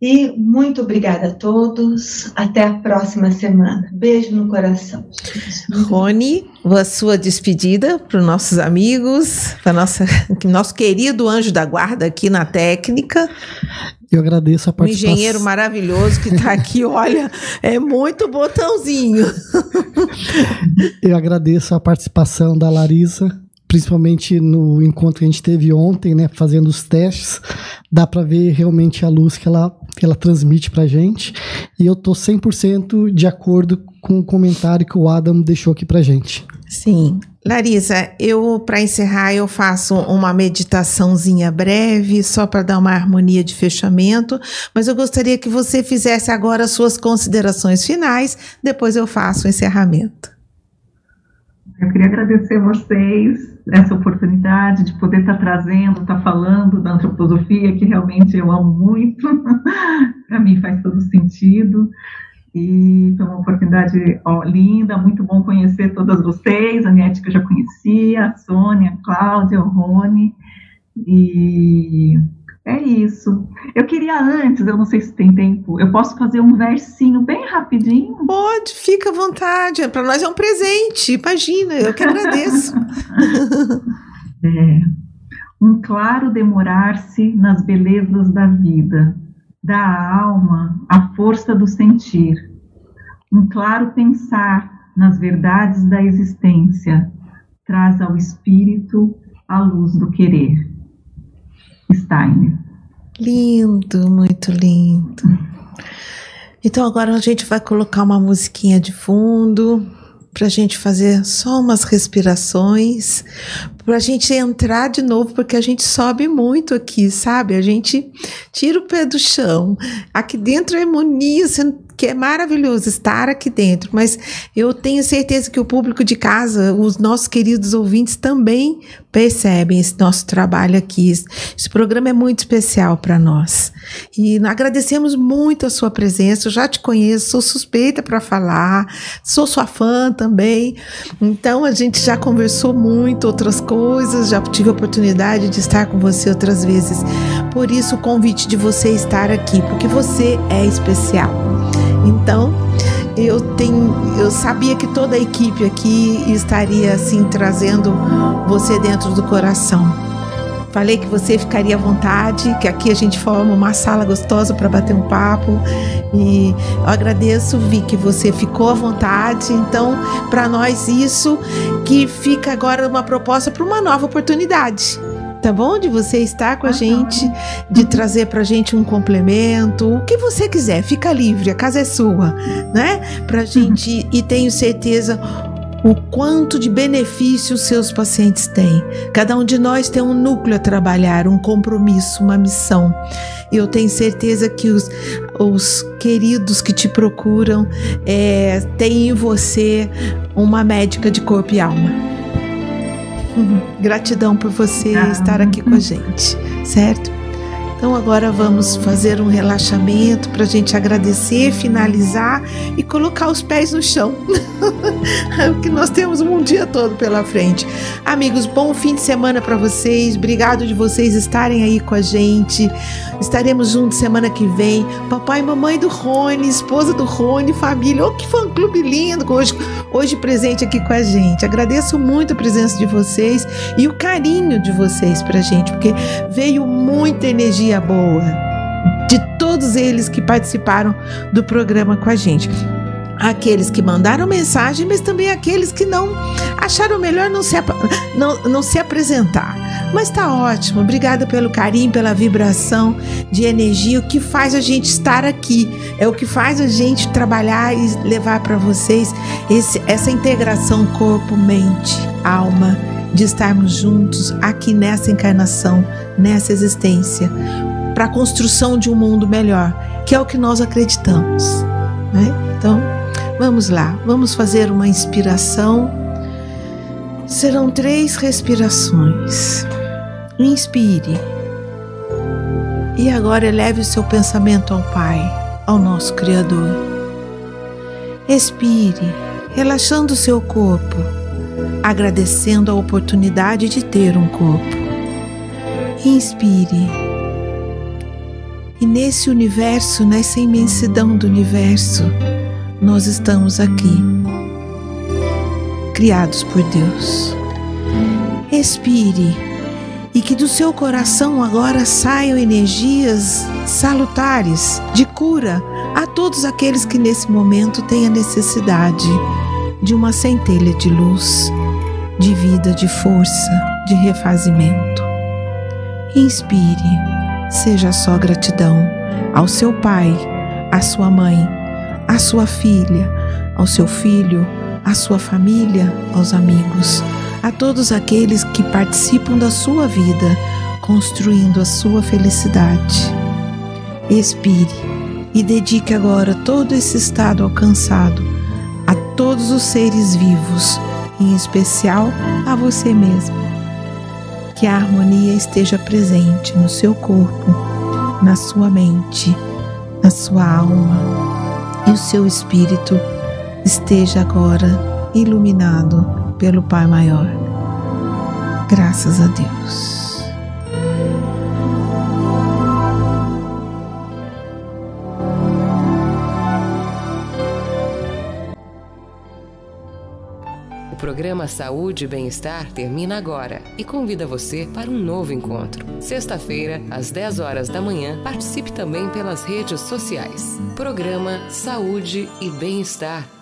C: E muito obrigada a todos. Até a próxima semana. Beijo no coração.
B: Rony, a sua despedida para os nossos amigos, para nossa nosso querido anjo da guarda aqui na técnica.
F: Eu agradeço a participação.
B: Um engenheiro maravilhoso que está aqui, olha, é muito botãozinho.
F: Eu agradeço a participação da Larissa, principalmente no encontro que a gente teve ontem, né, fazendo os testes, dá para ver realmente a luz que ela, que ela transmite para gente. E eu tô 100% de acordo com o comentário que o Adam deixou aqui para gente.
B: Sim. Larissa, eu para encerrar eu faço uma meditaçãozinha breve só para dar uma harmonia de fechamento, mas eu gostaria que você fizesse agora as suas considerações finais, depois eu faço o encerramento.
D: Eu queria agradecer a vocês essa oportunidade de poder estar trazendo, estar falando da antroposofia, que realmente eu amo muito, para mim faz todo sentido. E foi uma oportunidade ó, linda, muito bom conhecer todas vocês, a Niete que eu já conhecia, a Sônia, a Cláudia, o Rony, e é isso. Eu queria antes, eu não sei se tem tempo, eu posso fazer um versinho bem rapidinho?
B: Pode, fica à vontade. Para nós é um presente. Imagina, eu que agradeço.
D: é, um claro demorar-se nas belezas da vida, dá à alma a força do sentir. Um claro pensar nas verdades da existência traz ao espírito a luz do querer. Steiner.
B: Lindo, muito lindo. Então agora a gente vai colocar uma musiquinha de fundo para a gente fazer só umas respirações, para a gente entrar de novo, porque a gente sobe muito aqui, sabe? A gente tira o pé do chão. Aqui dentro é harmonia, você que é maravilhoso estar aqui dentro, mas eu tenho certeza que o público de casa, os nossos queridos ouvintes também percebem esse nosso trabalho aqui. Esse programa é muito especial para nós. E agradecemos muito a sua presença. Eu já te conheço, sou suspeita para falar, sou sua fã também. Então a gente já conversou muito outras coisas, já tive a oportunidade de estar com você outras vezes. Por isso o convite de você estar aqui, porque você é especial. Então, eu tenho, eu sabia que toda a equipe aqui estaria assim trazendo você dentro do coração. Falei que você ficaria à vontade, que aqui a gente forma uma sala gostosa para bater um papo. E eu agradeço, Vi, que você ficou à vontade. Então, para nós, isso que fica agora uma proposta para uma nova oportunidade tá bom? De você estar com a gente, de trazer pra gente um complemento, o que você quiser, fica livre, a casa é sua, né? Pra gente, e tenho certeza o quanto de benefícios seus pacientes têm. Cada um de nós tem um núcleo a trabalhar, um compromisso, uma missão. E eu tenho certeza que os, os queridos que te procuram é, têm em você uma médica de corpo e alma. Gratidão por você ah. estar aqui com a gente, certo? Então agora vamos fazer um relaxamento para a gente agradecer, finalizar e colocar os pés no chão, porque nós temos um dia todo pela frente. Amigos, bom fim de semana para vocês. Obrigado de vocês estarem aí com a gente. Estaremos juntos semana que vem. Papai e mamãe do Rony, esposa do Rony, família. Oh, que fã clube lindo hoje, hoje presente aqui com a gente. Agradeço muito a presença de vocês e o carinho de vocês pra gente, porque veio muita energia energia boa de todos eles que participaram do programa com a gente. Aqueles que mandaram mensagem, mas também aqueles que não acharam melhor não se, não, não se apresentar. Mas tá ótimo, obrigada pelo carinho, pela vibração de energia, o que faz a gente estar aqui, é o que faz a gente trabalhar e levar para vocês esse, essa integração corpo, mente, alma de estarmos juntos aqui nessa encarnação, nessa existência, para a construção de um mundo melhor, que é o que nós acreditamos. Né? Então, vamos lá, vamos fazer uma inspiração. Serão três respirações. Inspire. E agora eleve o seu pensamento ao Pai, ao nosso Criador. Expire, relaxando o seu corpo agradecendo a oportunidade de ter um corpo. Inspire. E nesse universo, nessa imensidão do universo, nós estamos aqui, criados por Deus. Expire e que do seu coração agora saiam energias salutares de cura a todos aqueles que nesse momento têm a necessidade de uma centelha de luz de vida, de força, de refazimento. Inspire, seja só gratidão ao seu pai, à sua mãe, à sua filha, ao seu filho, à sua família, aos amigos, a todos aqueles que participam da sua vida, construindo a sua felicidade. Expire e dedique agora todo esse estado alcançado todos os seres vivos em especial a você mesmo. Que a harmonia esteja presente no seu corpo, na sua mente, na sua alma e o seu espírito esteja agora iluminado pelo Pai Maior. Graças a Deus.
A: Programa Saúde e Bem-Estar termina agora e convida você para um novo encontro. Sexta-feira, às 10 horas da manhã, participe também pelas redes sociais. Programa Saúde e Bem-Estar